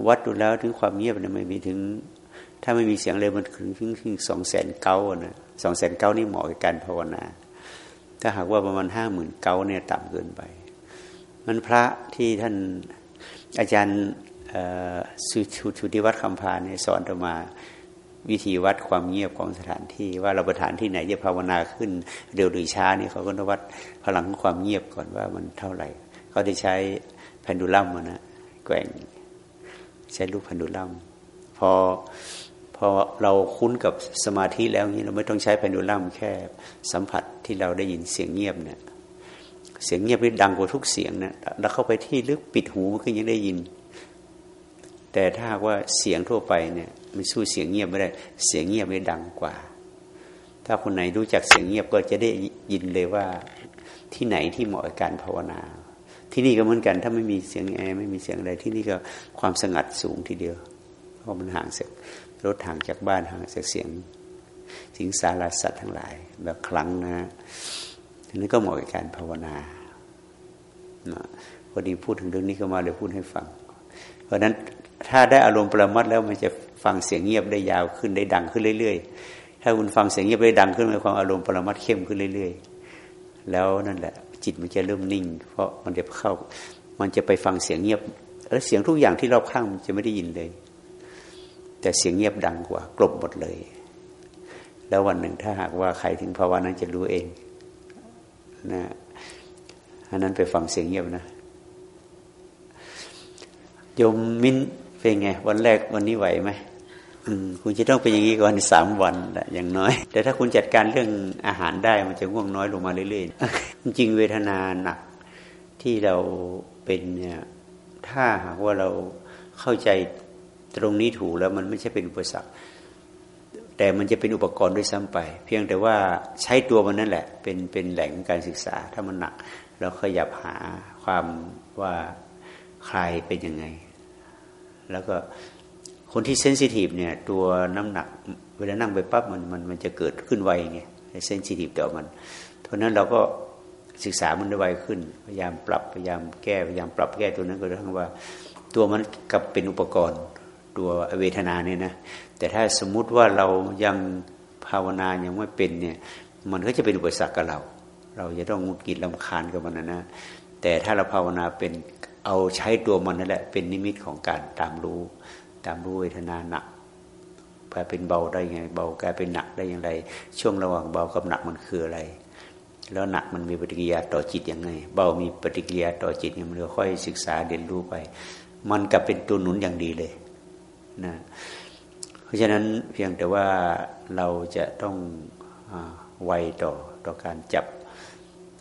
วัดดูแล้วถึงความเงียบเนี่ยไม่มีถึง ถ้าไม่มีเสียงเลยมันถึงถึงถึงสองแสนเก้านะสองแสนเก้านี่เหมาะกับการภาวนา ถ้าหากว่าประมาณห้าหมื่นเก้าเนี่ยต่ำเกินไป มันพระที่ท่านอาจารย์สุชุชุติวัฒน์คำพานสอนต่อมาวิธีวัดความเงียบของสถานที่ว่าเราประธานที่ไหนจะภาวนาขึ้นเร็วหรือช้านี่เขาก็ต้องวัดพลังของความเงียบก่อนว่ามันเท่าไหร่ เขาได้ใช้แพนดูลัมนะแกว่งใช้ลูกแพนดูลัมพอพอเราคุ้นกับสมาธิแล้วนี้เราไม่ต้องใช้แพนดูลัมแค่สัมผัสที่เราได้ยินเสียงเงียบเนี่ยเสียงเงียบนี่ดังกว่าทุกเสียงนะแล้วเข้าไปที่ลึกปิดหูมันก็ยังได้ยิน แต่ถ้าว่าเสียงทั่วไปเนี่ยมันสู้เสียงเงียบไม่ได้ เสียงเงียบไม่ดังกว่า ถ้าคนไหนรู้จักเสียงเงียบก็จะได้ยินเลยว่าที่ไหนที่เหมาะกับการภาวนา ที่นี่ก็เหมือนกัน ถ้าไม่มีเสียงแอร์ไม่มีเสียงอะไรที่นี่ก็ความสงัดสูงทีเดียวเพราะมันห่างจากรถห่างจากบ้านห่างจากเสียงสิงสารสัตว์ทั้งหลาย แบบครั้งนะทีนี้ก็เหมาะกับการภาวนาพอดีพูดถึงเรื่องนี้ก็มาเลยพูดให้ฟัง เพราะนั้นถ้าได้อารมณ์ประมัดแล้วมันจะฟังเสียงเงียบได้ยาวขึ้นได้ดังขึ้นเรื่อย ๆ ถ้าคุณฟังเสียงเงียบได้ดังขึ้นในความอารมณ์ประมัดเข้มขึ้นเรื่อย ๆ แล้วนั่นแหละ จิตมันจะเริ่มนิ่ง เพราะมันจะเข้า มันจะไปฟังเสียงเงียบ แล้วเสียงทุกอย่างที่รอบข้างมันจะไม่ได้ยินเลย แต่เสียงเงียบดังกว่ากลบหมดเลย แล้ววันหนึ่งถ้าหากว่าใครถึงภาวะนั้นจะรู้เองนะอันนั้นไปฟังเสียงเงียบนะโยมมิ้นเป็นไง วันแรกวันนี้ไหวไหม คุณจะต้องเป็นอย่างนี้ก่อนสามวันแหละอย่างน้อย แต่ถ้าคุณจัดการเรื่องอาหารได้มันจะง่วงน้อยลงมาเรื่อยๆจริงเวทนาหนักที่เราเป็นเนี่ยถ้าหากว่าเราเข้าใจตรงนี้ถูกแล้วมันไม่ใช่เป็นอุปสรรค แต่มันจะเป็นอุปกรณ์ด้วยซ้ำไป เพียงแต่ว่าใช้ตัวมันนั่นแหละ เป็นเป็นแหล่งการศึกษา ถ้ามันหนัก เราขยับหาความว่าใครเป็นยังไง แล้วก็ คนที่เซนซิทีฟเนี่ยตัวน้ำหนักเวลานั่งไปปั๊บมันมันมันจะเกิดขึ้นไวไงเซนซิทีฟต่อมันเพราะนั้นเราก็ศึกษามันได้ไวขึ้น พยายามปรับพยายามแก้พยายามปรับแก้ตัวนั้นก็ทั้งว่า ตัวมันกับเป็นอุปกรณ์ตัวเวทนาเนี่ยนะแต่ถ้าสมมุติว่าเรายังภาวนายังไม่เป็นเนี่ยมันก็จะเป็นอุปสรรคกับเรา เราจะต้องงุดกิดลำคาญกับมันนะนะแต่ถ้าเราภาวนาเป็นเอาใช้ตัวมันนั่นแหละเป็นนิมิตของการตามรู้ ตามรู้เวทนาหนักกลายเป็นเบาได้ยังไง เบากลายเป็นหนักได้อย่างไร ช่วงระหว่างเบากับหนักมันคืออะไร แล้วหนักมันมีปฏิกิริยาต่อจิตยังไง เบามีปฏิกิริยาต่อจิตยังไงเราค่อยศึกษาเรียนรู้ไป มันกับเป็นตัวหนุนอย่างดีเลยนะเพราะฉะนั้นเพียงแต่ว่าเราจะต้องไวต่อต่อการจับ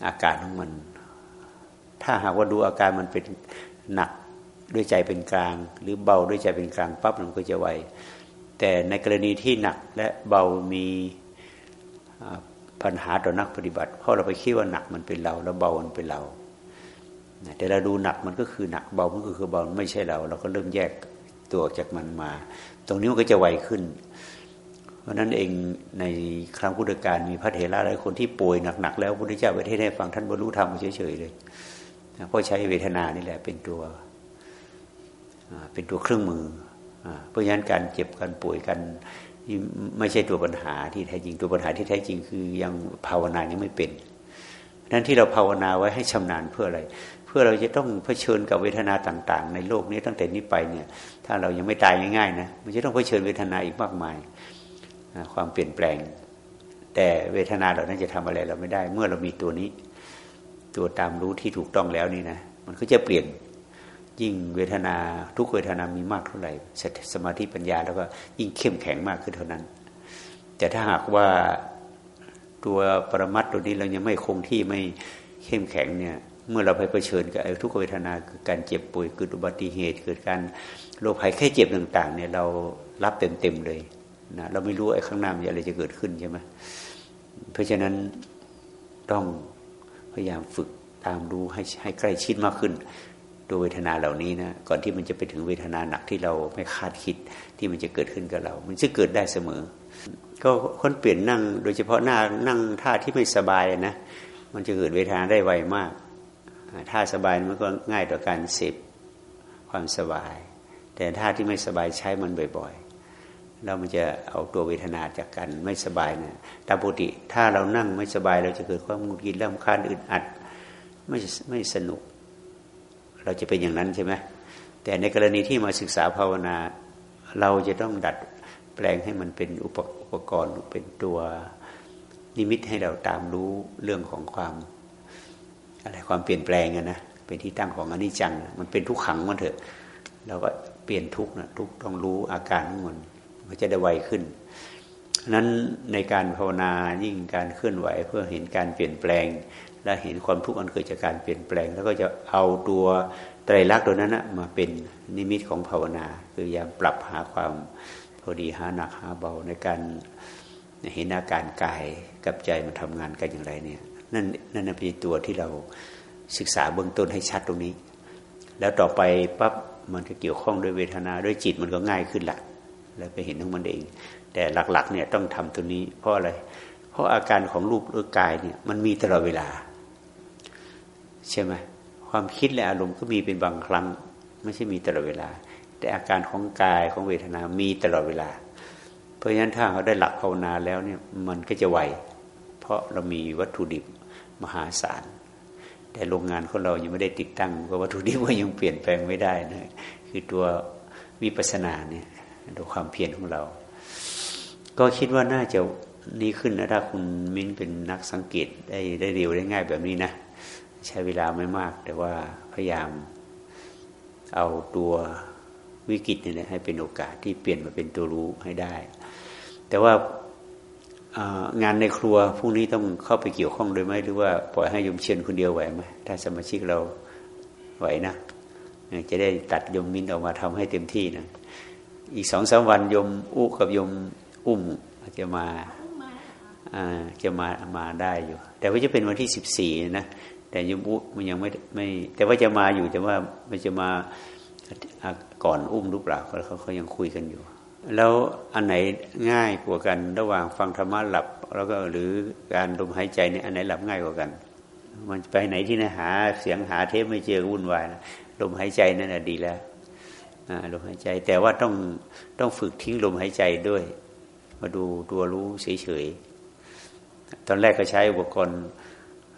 อาการของมัน ถ้าหากว่าดูอาการมันเป็นหนัก ด้วยใจเป็นกลาง หรือเบาด้วยใจเป็นกลางปั๊บมันก็จะไวแต่ในกรณีที่หนักและเบามีปัญหาต่อนักปฏิบัติ เพราะเราไปคิดว่าหนักมันเป็นเรา แล้วเบามันเป็นเราแต่เราดูหนักมันก็คือหนักเบามันก็คือเบาไม่ใช่เรา เราก็เริ่มแยกตัวออกจากมันมา ตรงนี้มันก็จะไวขึ้น เพราะนั้นเองในครั้งพุทธกาลมีพระเถระหลายคนที่ป่วยหนักๆแล้วพระพุทธเจ้าไปเทศให้ฟังท่านบรรลุธรรมเฉยๆเลยเพราะใช้เวทนานี่แหละเป็นตัว เป็นตัวเครื่องมือ เพราะฉะนั้นการเจ็บการป่วยกันไม่ใช่ตัวปัญหาที่แท้จริงตัวปัญหาที่แท้จริงคือยังภาวนายังไม่เป็นนั้นที่เราภาวนาไว้ให้ชำนาญเพื่ออะไร เพื่อเราจะต้องเผชิญกับเวทนาต่าง ๆ ในโลกนี้ตั้งแต่นี้ไปเนี่ย ถ้าเรายังไม่ตายง่ายๆนะมันจะต้องเผชิญเวทนาอีกมากมายความเปลี่ยนแปลง แต่เวทนาเหล่านั้นจะทำอะไรเราไม่ได้ เมื่อเรามีตัวนี้ ตัวตามรู้ที่ถูกต้องแล้วนี่นะมันก็จะเปลี่ยน ยิ่งเวทนาทุกเวทนามีมากเท่าไหร่สมาธิปัญญาแล้วก็ยิ่งเข้มแข็งมากขึ้นเท่านั้น แต่ถ้าหากว่าตัวปรมัตตัวนี้เรายังไม่คงที่ไม่เข้มแข็งเนี่ยเมื่อเราไปเผชิญกับทุกเวทนาคือการเจ็บป่วยเกิดอุบัติเหตุ เกิดการโรคภัยแค่เจ็บต่างๆเนี่ยเรารับเต็มๆเลยนะเราไม่รู้ไอ้ข้างหน้ามันอะไรจะเกิดขึ้นใช่ไหมเพราะฉะนั้นต้องพยายามฝึกตามรู้ให้ให้ใกล้ชิดมากขึ้น ตัวเวทนาเหล่านี้นะก่อนที่มันจะไปถึงเวทนาหนักที่เราไม่คาดคิดที่มันจะเกิดขึ้นกับเรา มันจะเกิดได้เสมอ ก็คนเปลี่ยนนั่ง โดยเฉพาะหน้านั่งท่าที่ไม่สบายนะมันจะเกิดเวทนาได้ไวมากท่าสบายมันก็ง่ายต่อการเสพความสบาย แต่ท่าที่ไม่สบายใช้มันบ่อยๆแล้วมันจะเอาตัวเวทนาจากกันไม่สบายนะตามปกติถ้าเรานั่งไม่สบายเราจะเกิดความงุนงิดลำคาญอึดอัดไม่ไม่สนุก เราจะเป็นอย่างนั้นใช่ไหมแต่ในกรณีที่มาศึกษาภาวนา เราจะต้องดัดแปลงให้มันเป็นอุปอุปกรณ์เป็นตัวนิมิตให้เราตามรู้เรื่องของความอะไรความเปลี่ยนแปลงนะเป็นที่ตั้งของอนิจจัง มันเป็นทุกขังมันเถอะเราก็เปลี่ยนทุกนะทุกต้องรู้อาการของมันมันจะได้ไวขึ้นนั้นในการภาวนายิ่งการเคลื่อนไหวเพื่อเห็นการเปลี่ยนแปลง และเห็นความทุกข์อันเกิดจากการเปลี่ยนแปลง แล้วก็จะเอาตัวไตรลักษณ์ตัวนั้นนะมาเป็นนิมิตของภาวนา คือพยายามปรับหาความพอดีหาหนักหาเบาในการเห็นอาการกายกับใจมันทำงานกันอย่างไรเนี่ยนั่นนั่นเป็นตัวที่เราศึกษาเบื้องต้นให้ชัดตรงนี้ แล้วต่อไปปั๊บมันจะเกี่ยวข้องด้วยเวทนาด้วยจิตมันก็ง่ายขึ้นละแล้วไปเห็นของมันเอง แต่หลักๆเนี่ยต้องทำตัวนี้เพราะอะไร เพราะอาการของรูปหรือกายเนี่ยมันมีตลอดเวลา ใช่ไหมความคิดและอารมณ์ก็มีเป็นบางครั้ง ไม่ใช่มีตลอดเวลา แต่อาการของกายของเวทนามีตลอดเวลา เพราะฉะนั้นถ้าเขาได้หลักภาวนาแล้วเนี่ยมันก็จะไวเพราะเรามีวัตถุดิบมหาศาลแต่โรงงานของเรายังไม่ได้ติดตั้งวัตถุดิบก็ยังเปลี่ยนแปลงไม่ได้นะคือตัววิปัสสนาเนี่ยตัวความเพียรของเรา ก็คิดว่าน่าจะนี้ขึ้นนะถ้าคุณมิ้นเป็นนักสังเกตได้ได้เร็วได้ง่ายแบบนี้นะ ใช้เวลาไม่มาก แต่ว่าพยายามเอาตัววิกฤตเนี่ยให้เป็นโอกาสที่เปลี่ยนมาเป็นตัวรู้ให้ได้ แต่ว่างานในครัวพรุ่งนี้ต้องเข้าไปเกี่ยวข้องโดยไหมหรือว่าปล่อยให้ยมเชียนคนเดียวไหวไหมถ้าสมาชิกเราไหวนะจะได้ตัดยมมินออกมาทำให้เต็มที่นะอีกสองสามวันยมอู้กับยมอุ้มจะมาจะมามาได้อยู่ แต่ว่าจะเป็นวันที่สิบสี่นะ แต่ยมุมันยังไม่ไม่ แต่ว่าจะมาอยู่แต่ว่ามันจะมาก่อนอุ้มหรือเปล่าเขาเขายังคุยกันอยู่ แล้วอันไหนง่ายกว่ากัน ระหว่างฟังธรรมะหลับ แล้วก็หรือการลมหายใจเนี่ยอันไหนหลับง่ายกว่ากัน มันไปไหนที่ไหนหาเสียงหาเทปไม่เจอวุ่นวายนะลมหายใจนั่นแหะดีแล้วลมหายใจ แต่ว่าต้องต้องฝึกทิ้งลมหายใจด้วย มาดูตัวรู้เฉยๆตอนแรกก็ใช้อุปกรณ์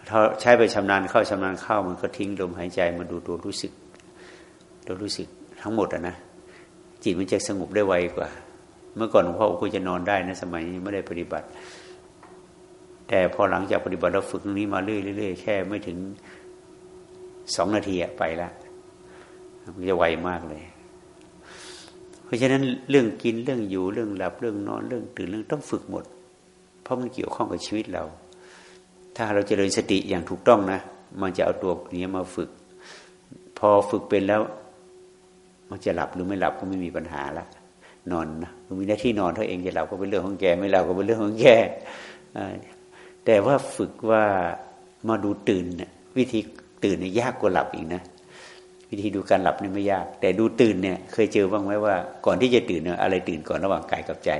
ถ้าใช้ไปชำนาญเข้าชำนาญเข้ามันก็ทิ้งลมหายใจมาดูตัวรู้สึกตัวรู้สึกทั้งหมดอะนะจิตมันจะสงบได้ไวกว่า เมื่อก่อนหลวงพ่อคุจะนอนได้นะ สมัยนี้ไม่ได้ปฏิบัติ แต่พอหลังจากปฏิบัติเราฝึกตรงนี้มาเรื่อยๆแค่ไม่ถึงสองนาทีอะไปละมันจะไวมากเลย เพราะฉะนั้นเรื่องกินเรื่องอยู่เรื่องหลับเรื่องนอนเรื่องตื่นเรื่องต้องฝึกหมด เพราะมันเกี่ยวข้องกับชีวิตเรา ถ้าเราจเจริญสติอย่างถูกต้องนะ มันจะเอาตัวนี้มาฝึก พอฝึกเป็นแล้ว มันจะหลับหรือไม่หลับก็ไม่มีปัญหาละนอนนะมันมีหน้าที่นอนเท่าเองจะหลับก็เป็นเรื่องของแกไม่หลับก็เป็นเรื่องของแกแต่ว่าฝึกว่ามาดูตื่นวิธีตื่นเนี่ยยากกว่าหลับอีกนะ วิธีดูการหลับนี่ไม่ยาก แต่ดูตื่นเนี่ย เคยเจอบ้างไหมว่า ก่อนที่จะตื่นเนี่ยอะไรตื่นก่อนระหว่างกายกับใจ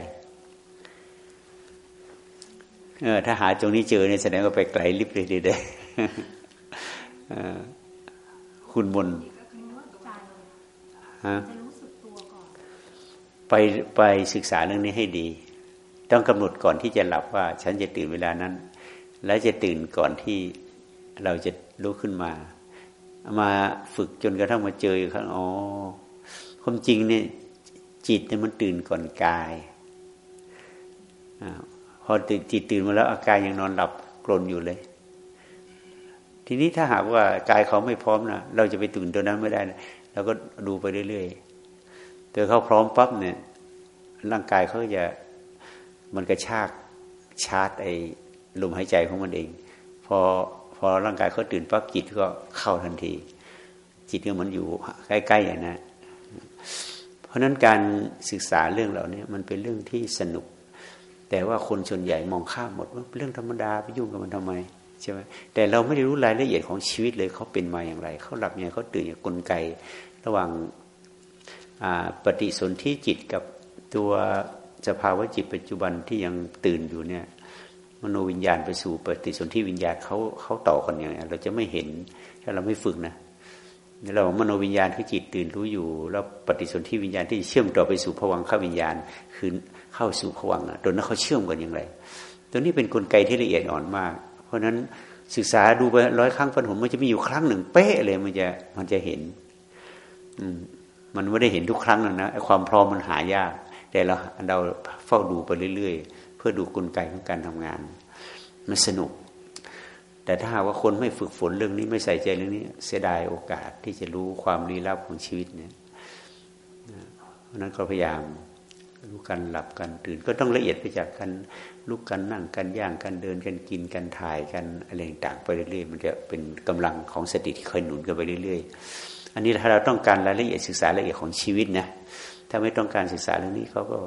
เออถ้าหาตรงนี้เจอเนี่ยแสดงว่าไปไกลลิบเลยดีเลยคุณมนฮะไปไปศึกษาเรื่องนี้ให้ดี ต้องกำหนดก่อนที่จะหลับว่า ฉันจะตื่นเวลานั้น และจะตื่นก่อนที่เราจะลุกขึ้นมา มาฝึกจนกระทั่งมาเจอครั้งอ๋อความจริงเนี่ยจิตเนี่ยมันตื่นก่อนกายอ พอตื่นจิตตื่นมาแล้วอาการยังนอนหลับกลนอยู่เลย ทีนี้ถ้าหากว่ากายเขาไม่พร้อมนะเราจะไปตื่นตัวนั้นไม่ได้นะเราก็ดูไปเรื่อยๆแต่เขาพร้อมปั๊บเนี่ยร่างกายเขาจะมันกระชากชาร์จไอ้ลมหายใจของมันเอง พอพอร่างกายเขาตื่นปั๊บจิตก็เข้าทันที จิตก็มันอยู่ใกล้ๆอย่างนะเพราะนั้นการศึกษาเรื่องเหล่านี้มันเป็นเรื่องที่สนุก แต่ว่าคนส่วนใหญ่มองข้ามหมดว่าเรื่องธรรมดาไปยุ่งกับมันทำไมใช่ไหมแต่เราไม่ได้รู้รายละเอียดของชีวิตเลยเขาเป็นมาอย่างไรเขาหลับอย่างเขาตื่นอย่างกลไก ระหว่างปฏิสนธิจิตกับตัวสภาวะจิตปัจจุบันที่ยังตื่นอยู่เนี่ยมโนวิญญาณไปสู่ปฏิสนธิวิญญาณเขาเขาต่อกันอย่างไรเราจะไม่เห็นถ้าเราไม่ฝึกนะเรามโนวิญญาณคือจิตตื่นรู้อยู่ แล้วปฏิสนธิวิญญาณที่เชื่อมต่อไปสู่ผวังข้าวิญญาณ คือ เข้าสู่ผวังตัวนั้นเขาเชื่อมกันอย่างไร ตัวนี้เป็นนกลไกที่ละเอียดอ่อนมาก เพราะฉะนั้นศึกษาดูไปร้อยครั้งฟันผมมันจะมีอยู่ครั้งหนึ่งเป๊ะเลยมันจะมันจะเห็น อืมมันไม่ได้เห็นทุกครั้งนะไอ้ความพร้อมมันหายาก แต่เราเราเฝ้าดูไปเรื่อย ๆ เพื่อดูกลไกของการทำงาน มันสนุก แต่ถ้าหากว่าคนไม่ฝึกฝนเรื่องนี้ไม่ใส่ใจเรื่องนี้ เสียดายโอกาสที่จะรู้ความลี้ลับของชีวิตเนี่ยเพราะนั้นก็พยายาม รู้กันหลับกันตื่น ก็ต้องละเอียดไปจากกันลุกกันนั่งกันย่างกันเดินกันกินกันถ่ายกันอะไรต่างไปเรื่อยๆ มันจะเป็นกำลังของสติที่คอยหนุนกันไปเรื่อย ๆ อันนี้ถ้าเราต้องการรายละเอียดศึกษารายละเอียดของชีวิตนะถ้าไม่ต้องการศึกษาเรื่องนี้เขาก็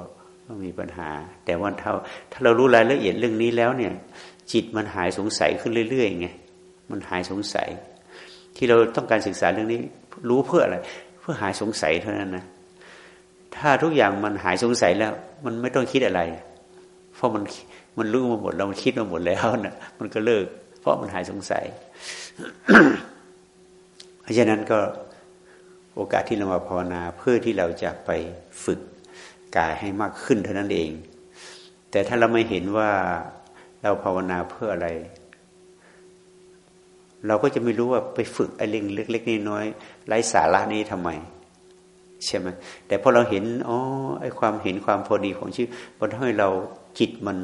ก็มีปัญหา แต่ว่าถ้าถ้าเรารู้รายละเอียดเรื่องนี้แล้วเนี่ย จิตมันหายสงสัยขึ้นเรื่อยๆไงมันหายสงสัย ที่เราต้องการศึกษาเรื่องนี้ รู้เพื่ออะไร เพื่อหายสงสัยเท่านั้นนะ ถ้าทุกอย่างมันหายสงสัยแล้ว มันไม่ต้องคิดอะไร เพราะมันมันรู้มาหมดแล้วมันคิดมาหมดแล้วนะมันก็เลิก เพราะมันหายสงสัย เพราะฉะนั้นก็โอกาสที่เรามาภาวนาเพื่อที่เราจะไปฝึกกายให้มากขึ้นเท่านั้นเอง แต่ถ้าเราไม่เห็นว่าเราภาวนาเพื่ออะไร เราก็จะไม่รู้ว่าไปฝึกไอ้เล็กเล็กๆน้อยๆไร้สาระนี้ทำไม ใช่ไหมแต่พอเราเห็นอ๋อไอความเห็นความพอดีของชีวิตมันทำให้เราจิตมัน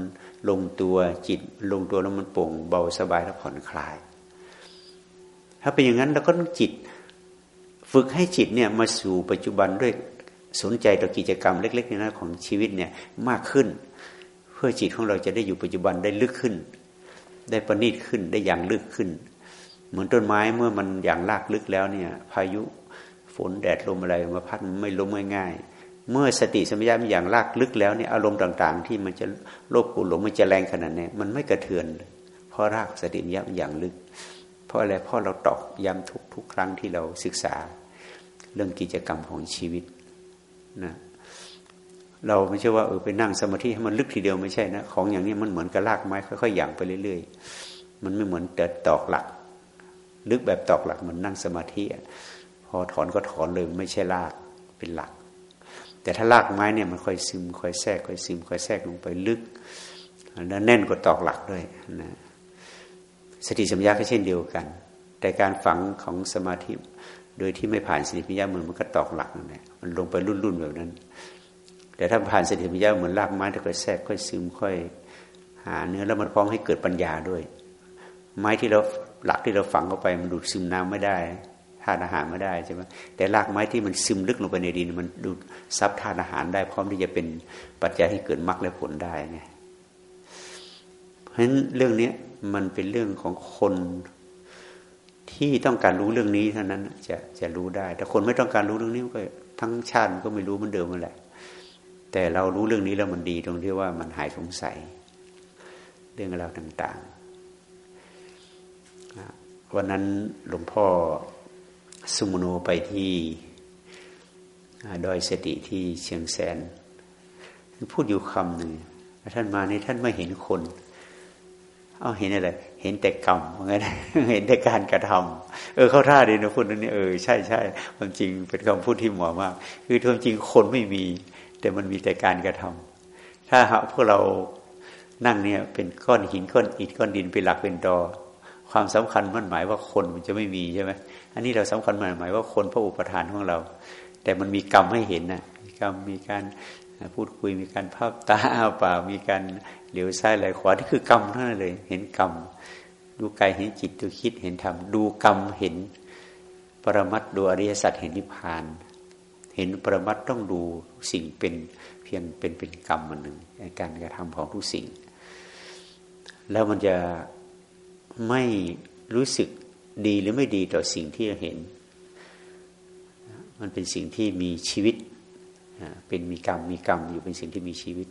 ลงตัวจิตลงตัวแล้วมันโปร่งเบาสบายและผ่อนคลาย ถ้าเป็นอย่างนั้นเราก็ต้องจิต ฝึกให้จิตเนี่ยมาสู่ปัจจุบันด้วยสนใจต่อกิจกรรมเล็กๆน้อยๆของชีวิตเนี่ยมากขึ้น เพื่อจิตของเราจะได้อยู่ปัจจุบันได้ลึกขึ้น ได้ประณีตขึ้นได้อย่างลึกขึ้น เหมือนต้นไม้เมื่อมันอย่างลากลึกแล้วเนี่ย พายุ ฝนแดดลมอะไรมาพัดไม่ล้มง่ายๆ เมื่อสติสัมปชัญญะมีอย่างลากลึกแล้วเนี่ยอารมณ์ต่างๆ ที่มันจะโลภโกรธหลงมันจะแรงขนาดนี้มันไม่กระเทือนเพราะรากสติสัมปชัญญะอย่างลึก เพราะอะไรเพราะเราตอกย้ำทุกทุกครั้งที่เราศึกษา เรื่องกิจกรรมของชีวิตนะเราไม่ใช่ว่าเออไปนั่งสมาธิให้มันลึกทีเดียวไม่ใช่นะของอย่างนี้มันเหมือนกับรากไม้ค่อยๆหย่างไปเรื่อย ๆ มันไม่เหมือนแต่ตอกหลัก ลึกแบบตอกหลักเหมือนนั่งสมาธิ อถอนก็ถอนเลยไม่ใช่รากเป็นหลัก แต่ถ้ารากไม้เนี่ยมันค่อยซึมค่อยแทรกค่อยซึมค่อยแทรกลงไปลึกแล้วแน่นกว่าตอกหลักด้วยนะสติสัมยาก็เช่นเดียวกัน แต่การฝังของสมาธิโดยที่ไม่ผ่านสติปัญญาเหมือนมันก็ตอกหลักนั่นแหละมันลงไปรุ่นๆแบบนั้น แต่ถ้าผ่านสติปัญญาเหมือนรากไม้ค่อยแทรกค่อยซึมค่อยหาเนื้อแล้วมันพร้อมให้เกิดปัญญาด้วย ไม้ที่เราหลักที่เราฝังเข้าไปมันดูดซึมน้ำไม่ได้ ธาตุอาหารไม่ได้ใช่ไหมแต่รากไม้ที่มันซึมลึกลงไปในดิน มันดูดซับธาตุอาหารได้ พร้อมที่จะเป็นปัจจัยให้เกิดมรรคและผลได้ไงเพราะฉะนั้นเรื่องนี้มันเป็นเรื่องของคนที่ต้องการรู้เรื่องนี้เท่านั้นจะจะรู้ได้ แต่คนไม่ต้องการรู้เรื่องนี้ก็ทั้งชาติก็ไม่รู้มันเดิมมันแหละ แต่เรารู้เรื่องนี้แล้วมันดีตรงที่ว่ามันหายสงสัย เรื่องราวต่างๆวันนั้นหลวงพ่อ สุมโนไปที่ดอยสติที่เชียงแสน พูดอยู่คำหนึ่งท่านมาในท่านไม่เห็นคน เอาเห็นอะไร เห็นแต่กรรมเหมือนกันเห็นแต่การกระทำเออเข้าท่าดีนะพูดนี้เออใช่ใช่ความจริงเป็นคำพูดที่หมอมาก คือความจริงคนไม่มี แต่มันมีแต่การกระทำถ้าหากพวกเรานั่งเนี่ยเป็นก้อนหินก้อนอิฐก้อนดินเป็นหลักเป็นดอ ความสำคัญมันหมายว่าคนมันจะไม่มีใช่ไหมอันนี้เราสำคัญมันหมายว่าคนพระอุปทานของเรา แต่มันมีกรรมให้เห็นนะมีกรรมมีการพูดคุยมีการภาพตาเปล่ามีการเหลียวซ้ายไหลขวาที่คือกรรมเท่านั้นเลย เห็นกรรม ดูกายเห็นจิตดูคิดเห็นธรรมดูกรรมเห็น ปรมัตดูอริยสัจเห็นนิพพาน เห็นปรมัตต้องดูสิ่งเป็นเพียงเป็นเป็นกรรมมันหนึ่งการกระทำของทุกสิ่ง แล้วมันจะ ไม่รู้สึกดีหรือไม่ดีต่อสิ่งที่เราเห็น มันเป็นสิ่งที่มีชีวิต เป็นมีกรรมมีกรรมอยู่เป็นสิ่งที่มีชีวิต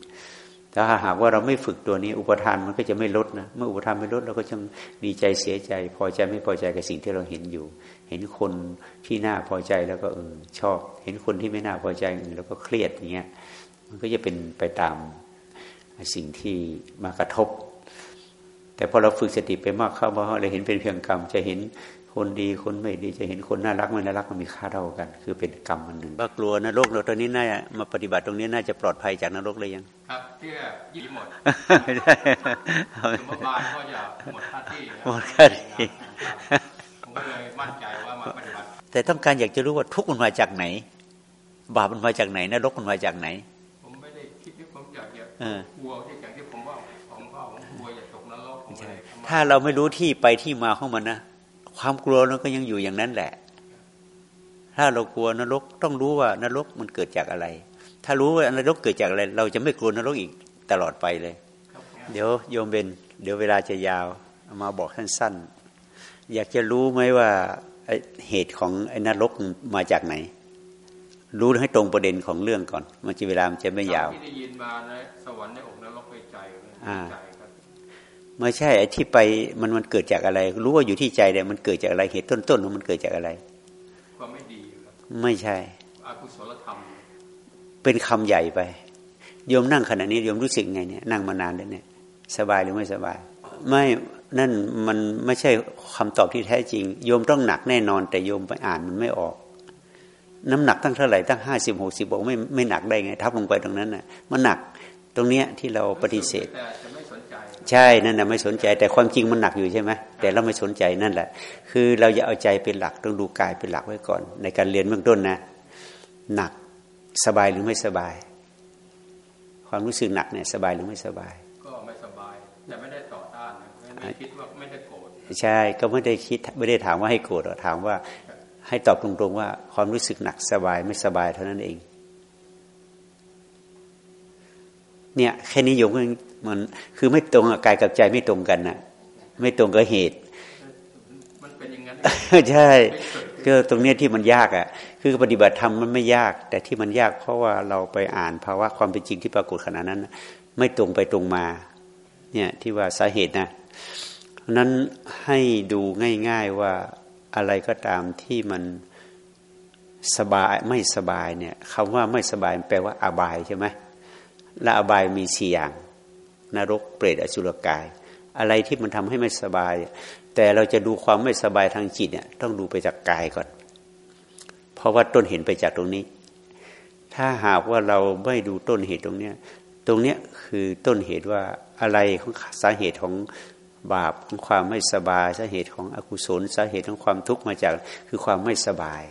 ถ้าหากว่าเราไม่ฝึกตัวนี้ อุปทานมันก็จะไม่ลดนะเมื่ออุปทานไม่ลดเราก็จะดีใจเสียใจ พอใจไม่พอใจกับสิ่งที่เราเห็นอยู่ เห็นคนที่น่าพอใจแล้วก็เออชอบ เห็นคนที่ไม่น่าพอใจแล้วก็เครียดอย่างเงี้ยมันก็จะเป็นไปตามสิ่งที่มากระทบ แต่พอเราฝึกสติไปมากเข้ามาเราเห็นเป็นเพียงกรรม จะเห็นคนดีคนไม่ดีจะเห็นคนน่ารักไม่น่ารักมันมีค่าเท่ากัน คือเป็นกรรมมันหนึ่งว่ากลัวนรกเราตอนนี้น่ามาปฏิบัติตรงนี้น่าจะปลอดภัยจากนรกเลยยัง
ครับที่ยี่หมด
ไม่ได้
สมบาลก็จะหมดค่าที่
หมดค่าที่
ผมก็เลยมั่นใจว่ามาปฏิบัติ
แต่ต้องการอยากจะรู้ว่าทุกข์มันมาจากไหน บาปมันมาจากไหนนรกมันมาจากไหน
ผมไม่ได้คิดที่ผมอยากจะกลัว
ถ้าเราไม่รู้ที่ไปที่มาของมันนะความกลัวนั้นก็ยังอยู่อย่างนั้นแหละ ถ้าเรากลัวนรกต้องรู้ว่านรกมันเกิดจากอะไร ถ้ารู้ว่านรกเกิดจากอะไร เราจะไม่กลัวนรกอีกตลอดไปเลย เดี๋ยวโยมเบนเดี๋ยวเวลาจะยาวมาบอกสั้นๆอยากจะรู้ไหมว่าเหตุของไอ้นรกมาจากไหน รู้ให้ตรงประเด็นของเรื่องก่อน มันจะเวลามันจะไม่ยาว
ที่ได้ยินมาในสวรรค์ในอกนรกไปใจใจ
ไม่ใช่ไอ้ที่ไปมันมันเกิดจากอะไร รู้ว่าอยู่ที่ใจเนี่ยมันเกิดจากอะไรเหตุต้นๆมันเกิดจากอะไร
ความไม่ดี
ไม่ใช่
อกุศลธรรม
เป็นคำใหญ่ไปโยมนั่งขณะนี้โยมรู้สึกไงเนี่ยนั่งมานานแล้วเนี่ย สบายหรือไม่สบาย ไม่นั่นมันไม่ใช่คำตอบที่แท้จริง โยมต้องหนักแน่นอน แต่โยมไปอ่านมันไม่ออก น้ำหนักตั้งเท่าไหร่ตั้งห้าสิบหกสิบบอกไม่ไม่หนักได้ไง ทับลงไปตรงนั้นน่ะ มันหนักตรงเนี้ยที่เราปฏิเสธ ใช่นั่นนะไม่สนใจ แต่ความจริงมันหนักอยู่ใช่ไหมแต่เราไม่สนใจนั่นแหละ คือเราจะเอาใจเป็นหลักต้องดูกายเป็นหลักไว้ก่อน ในการเรียนเบื้องต้นนะ หนักสบายหรือไม่สบาย ความรู้สึกหนักเนี่ยสบายหรือไม่สบาย
ก็ไม่สบายแต่ไม่ได้ต่อต้านไม่คิดว่าไม่ได้โกรธ
ใช่ก็ไม่ได้คิดไม่ได้ถามว่าให้โกรธหรอกถามว่าให้ตอบตรงๆว่าความรู้สึกหนักสบายไม่สบายเท่านั้นเองเนี่ยแค่นี้โยม มันคือไม่ตรงกายกับใจไม่ตรงกันนะไม่ตรงกับเหตุ
มันเป็นอย่างนั้น
ใช่ก็ตรงนี้ที่มันยากอะ คือปฏิบัติธรรมมันไม่ยาก แต่ที่มันยากเพราะว่าเราไปอ่านภาวะความเป็นจริงที่ปรากฏขณะนั้น ไม่ตรงไปตรงมา เนี่ยที่ว่าสาเหตุนะนั้นให้ดูง่าย ๆว่าอะไรก็ตามที่มันสบายไม่สบายเนี่ยคำว่าไม่สบายแปลว่าอบายใช่ไหมและอบายมีสี่อย่าง นรกเปรตอสุรกาย อะไรที่มันทำให้ไม่สบาย แต่เราจะดูความไม่สบายทางจิตเนี่ยต้องดูไปจากกายก่อน เพราะว่าต้นเห็นไปจากตรงนี้ ถ้าหากว่าเราไม่ดูต้นเหตุตรงเนี้ยตรงเนี้ยคือต้นเหตุว่าอะไรของสาเหตุของบาปของความไม่สบาย สาเหตุของอกุศล สาเหตุของความทุกข์มาจากคือความไม่สบาย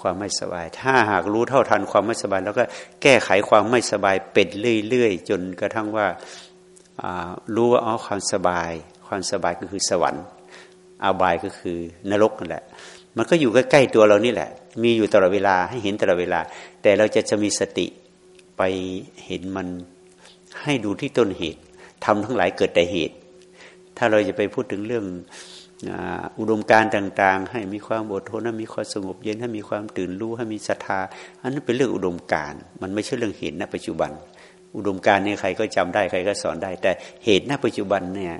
ความไม่สบาย ถ้าหากรู้เท่าทันความไม่สบาย แล้วก็แก้ไขความไม่สบายเป็นเรื่อยๆ จนกระทั่งว่ารู้ว่าอ๋อความสบาย ความสบายก็คือสวรรค์อาบายก็คือนรกนั่นแหละ มันก็อยู่ใกล้ๆตัวเรานี่แหละ มีอยู่ตลอดเวลาให้เห็นตลอดเวลา แต่เราจะจะมีสติไปเห็นมันให้ดูที่ต้นเหตุทำทั้งหลายเกิดแต่เหตุ ถ้าเราจะไปพูดถึงเรื่อง อุดมการต่างๆ ให้มีความอดทนให้มีความสงบเย็นให้มีความตื่นรู้ให้มีศรัทธาอันนั้นเป็นเรื่องอุดมการมันไม่ใช่เรื่องเหตุณปัจจุบัน อุดมการนี่ใครก็จำได้ใครก็สอนได้ แต่เหตุณปัจจุบันเนี่ย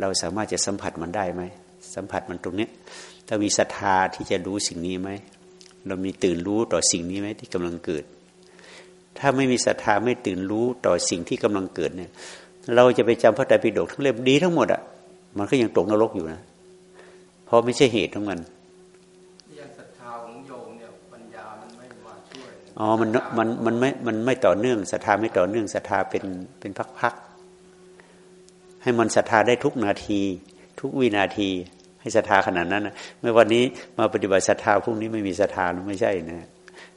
เราสามารถจะสัมผัสมันได้ไหมสัมผัสมันตรงนี้ถ้ามีศรัทธาที่จะรู้สิ่งนี้ไหมเรามีตื่นรู้ต่อสิ่งนี้ไหมที่กำลังเกิด ถ้าไม่มีศรัทธาไม่ตื่นรู้ต่อสิ่งที่กำลังเกิดเนี่ย เราจะไปจำพระไตรปิฎกทั้งเล่มดีทั้งหมดอะมันก็ยังตกนรกอยู่นะ เพราะไม่ใช่เหตุของมัน
อย่างศรัทธาของโยมเนี่ยปัญญามันไม่มาช่วย
อ๋อ มัน มัน มันไม่ มันไม่ต่อเนื่อง ศรัทธาไม่ต่อเนื่อง ศรัทธาเป็น เป็นพักๆ ให้มันศรัทธาได้ทุกนาที ทุกวินาที ให้ศรัทธาขนาดนั้นนะเมื่อวันนี้มาปฏิบัติศรัทธาพรุ่งนี้ไม่มีศรัทธาไม่ใช่นะ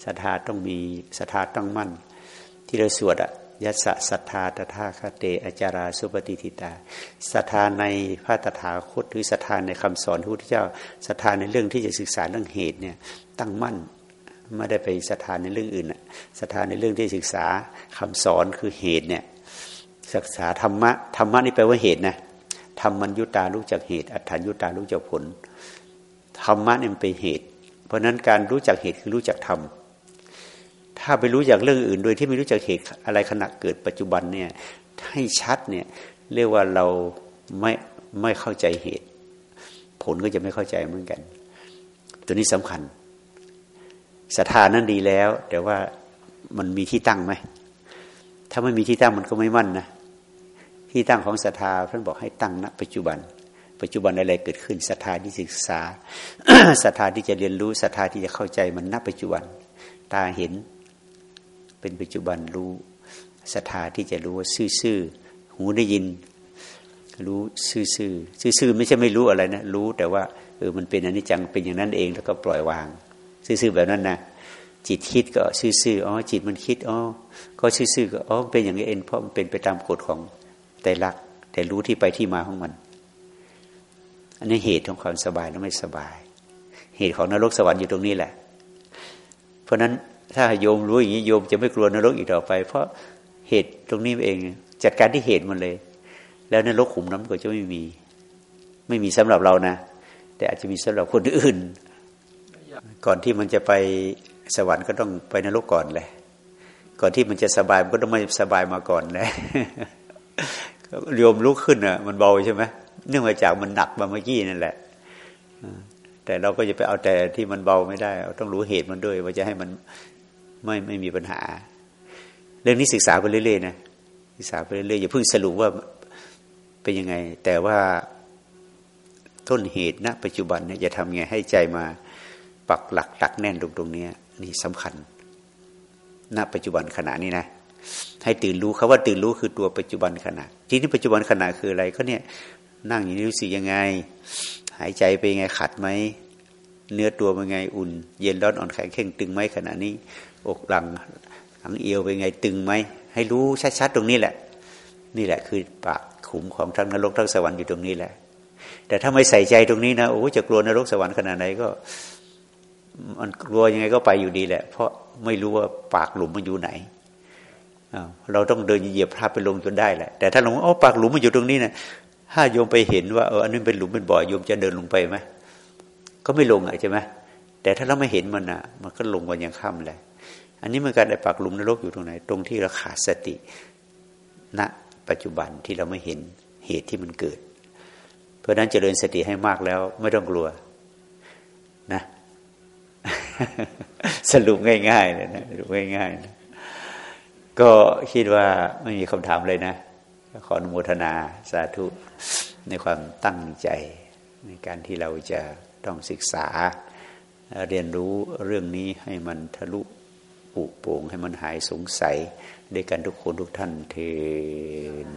ศรัทธาต้องมี ศรัทธาต้องมั่น ที่เราสวดอะ ยัสสะศรัทธาตถาคเตอจาราสุปฏิทิตาศรัทธาในพระตถาคตหรือศรัทธาในคำสอนพระพุทธเจ้าศรัทธาในเรื่องที่จะศึกษาเรื่องเหตุเนี่ยตั้งมั่นไม่ได้ไปศรัทธาในเรื่องอื่นศรัทธาในเรื่องที่ศึกษาคำสอนคือเหตุเนี่ยศึกษาธรรมะธรรมะนี่แปลว่าเหตุนะธรรมัญยุตารู้จักเหตุ อัฏฐายุตารู้จักผลธรรมะนี่มันเป็นเหตุ เพราะนั้นการรู้จักเหตุคือรู้จักธรรม ถ้าไปรู้จากเรื่องอื่น โดยที่ไม่รู้จักเหตุอะไรขณะเกิดปัจจุบันเนี่ยให้ชัดเนี่ยเรียกว่าเราไม่ไม่เข้าใจเหตุ ผลก็จะไม่เข้าใจเหมือนกัน ตัวนี้สำคัญศรัทธานั้นดีแล้ว แต่ว่ามันมีที่ตั้งไหมถ้าไม่มีที่ตั้งมันก็ไม่มั่นนะที่ตั้งของศรัทธาท่านบอกให้ตั้งณปัจจุบัน ปัจจุบันอะไรเกิดขึ้นศรัทธาที่ศึกษาศรัทธาที่จะเรียนรู้ศรัทธาที่จะเข้าใจมันณปัจจุบัน ตาเห็น เป็นปัจจุบันรู้ศรัทธาที่จะรู้ว่าซื่อๆหูได้ยิน รู้ซื่อๆซื่อๆไม่ใช่ไม่รู้อะไรนะ รู้แต่ว่าเออมันเป็นอนิจจังเป็นอย่างนั้นเองแล้วก็ปล่อยวาง ซื่อๆแบบนั้นนะจิตคิดก็ซื่อๆอ๋อจิตมันคิดอ๋อก็ซื่อๆก็อ๋อเป็นอย่างนี้เองเพราะมันเป็นไปตามกฎของแต่ลัก แต่รู้ที่ไปที่มาของมัน อันนี้เหตุของความสบายและไม่สบาย เหตุของนรกสวรรค์อยู่ตรงนี้แหละ เพราะนั้น ถ้าโยมรู้อย่างนี้โยมจะไม่กลัวนรกอีกต่อไป เพราะเหตุตรงนี้เอง จัดการที่เหตุมันเลย แล้วนรกขุมน้ำก็จะไม่มี ไม่มีสำหรับเรานะ แต่อาจจะมีสำหรับคนอื่น ก่อนที่มันจะไปสวรรค์ก็ต้องไปนรกก่อนเลยก่อนที่มันจะสบายมันก็ต้องไม่สบายมาก่อนเลยโยมลุกขึ้นอะ มันเบาใช่ไหมเนื่องมาจากมันหนักมาเมื่อกี้นั่นแหละแต่เราก็จะไปเอาแต่ที่มันเบาไม่ได้ ต้องรู้เหตุมันด้วย ว่าจะให้มัน ไม่ไม่มีปัญหา เรื่องนี้ศึกษาไปเรื่อยๆนะศึกษาไปเรื่อยๆอย่าเพิ่งสรุปว่าเป็นยังไง แต่ว่าต้นเหตุณปัจจุบันเนี่ยจะทำไงให้ใจมาปักหลักหลักแน่นตรงตรงนี้นี่สำคัญ ณปัจจุบันขณะนี้นะให้ตื่นรู้คาว่าตื่นรู้คือตัวปัจจุบันขณะที่นี้ปัจจุบันขณะคืออะไรก็เนี่ยนั่งอย่างนี้รู้สึกยังไง หายใจไปยังไงขัดไหมเนื้อตัวเป็นไงอุ่น เย็นร้อนอ่อนแข็งเข่งตึงไหมขณะนี้ อกหลังหลังเอวเป็นไงตึงไหมให้รู้ชัดๆตรงนี้แหละ นี่แหละคือปากขุมของทั้งนรกทั้งสวรรค์อยู่ตรงนี้แหละ แต่ถ้าไม่ใส่ใจตรงนี้นะโอ้จะกลัวนรกสวรรค์ขนาดไหนก็ มันกลัวยังไงก็ไปอยู่ดีแหละ เพราะไม่รู้ว่าปากหลุมมันอยู่ไหนเราต้องเดินเหยียบพระไปลงจนได้แหละ แต่ถ้าลงอ๋อปากหลุมมันอยู่ตรงนี้นะถ้าโยมไปเห็นว่าเอออันนี้เป็นหลุมเป็นบ่อโยมจะเดินลงไปไหมก็ไม่ลงอะใช่ไหมแต่ถ้าเราไม่เห็นมันอะ มันก็ลงวันยังค่ำเลย อันนี้มันการได้ปักหลุมนรกอยู่ตรงไหน ตรงที่เราขาดสติณปัจจุบันที่เราไม่เห็นเหตุที่มันเกิด เพราะนั้นเจริญสติให้มากแล้วไม่ต้องกลัวนะ สรุปง่ายๆเลยนะสรุปง่ายๆนะก็คิดว่าไม่มีคำถามเลยนะ ขออนุโมทนาสาธุในความตั้งใจ ในการที่เราจะต้องศึกษาเรียนรู้เรื่องนี้ให้มันทะลุ ปุโป่งให้มันหายสงสัยด้วยกันทุกคนทุกท่านเทน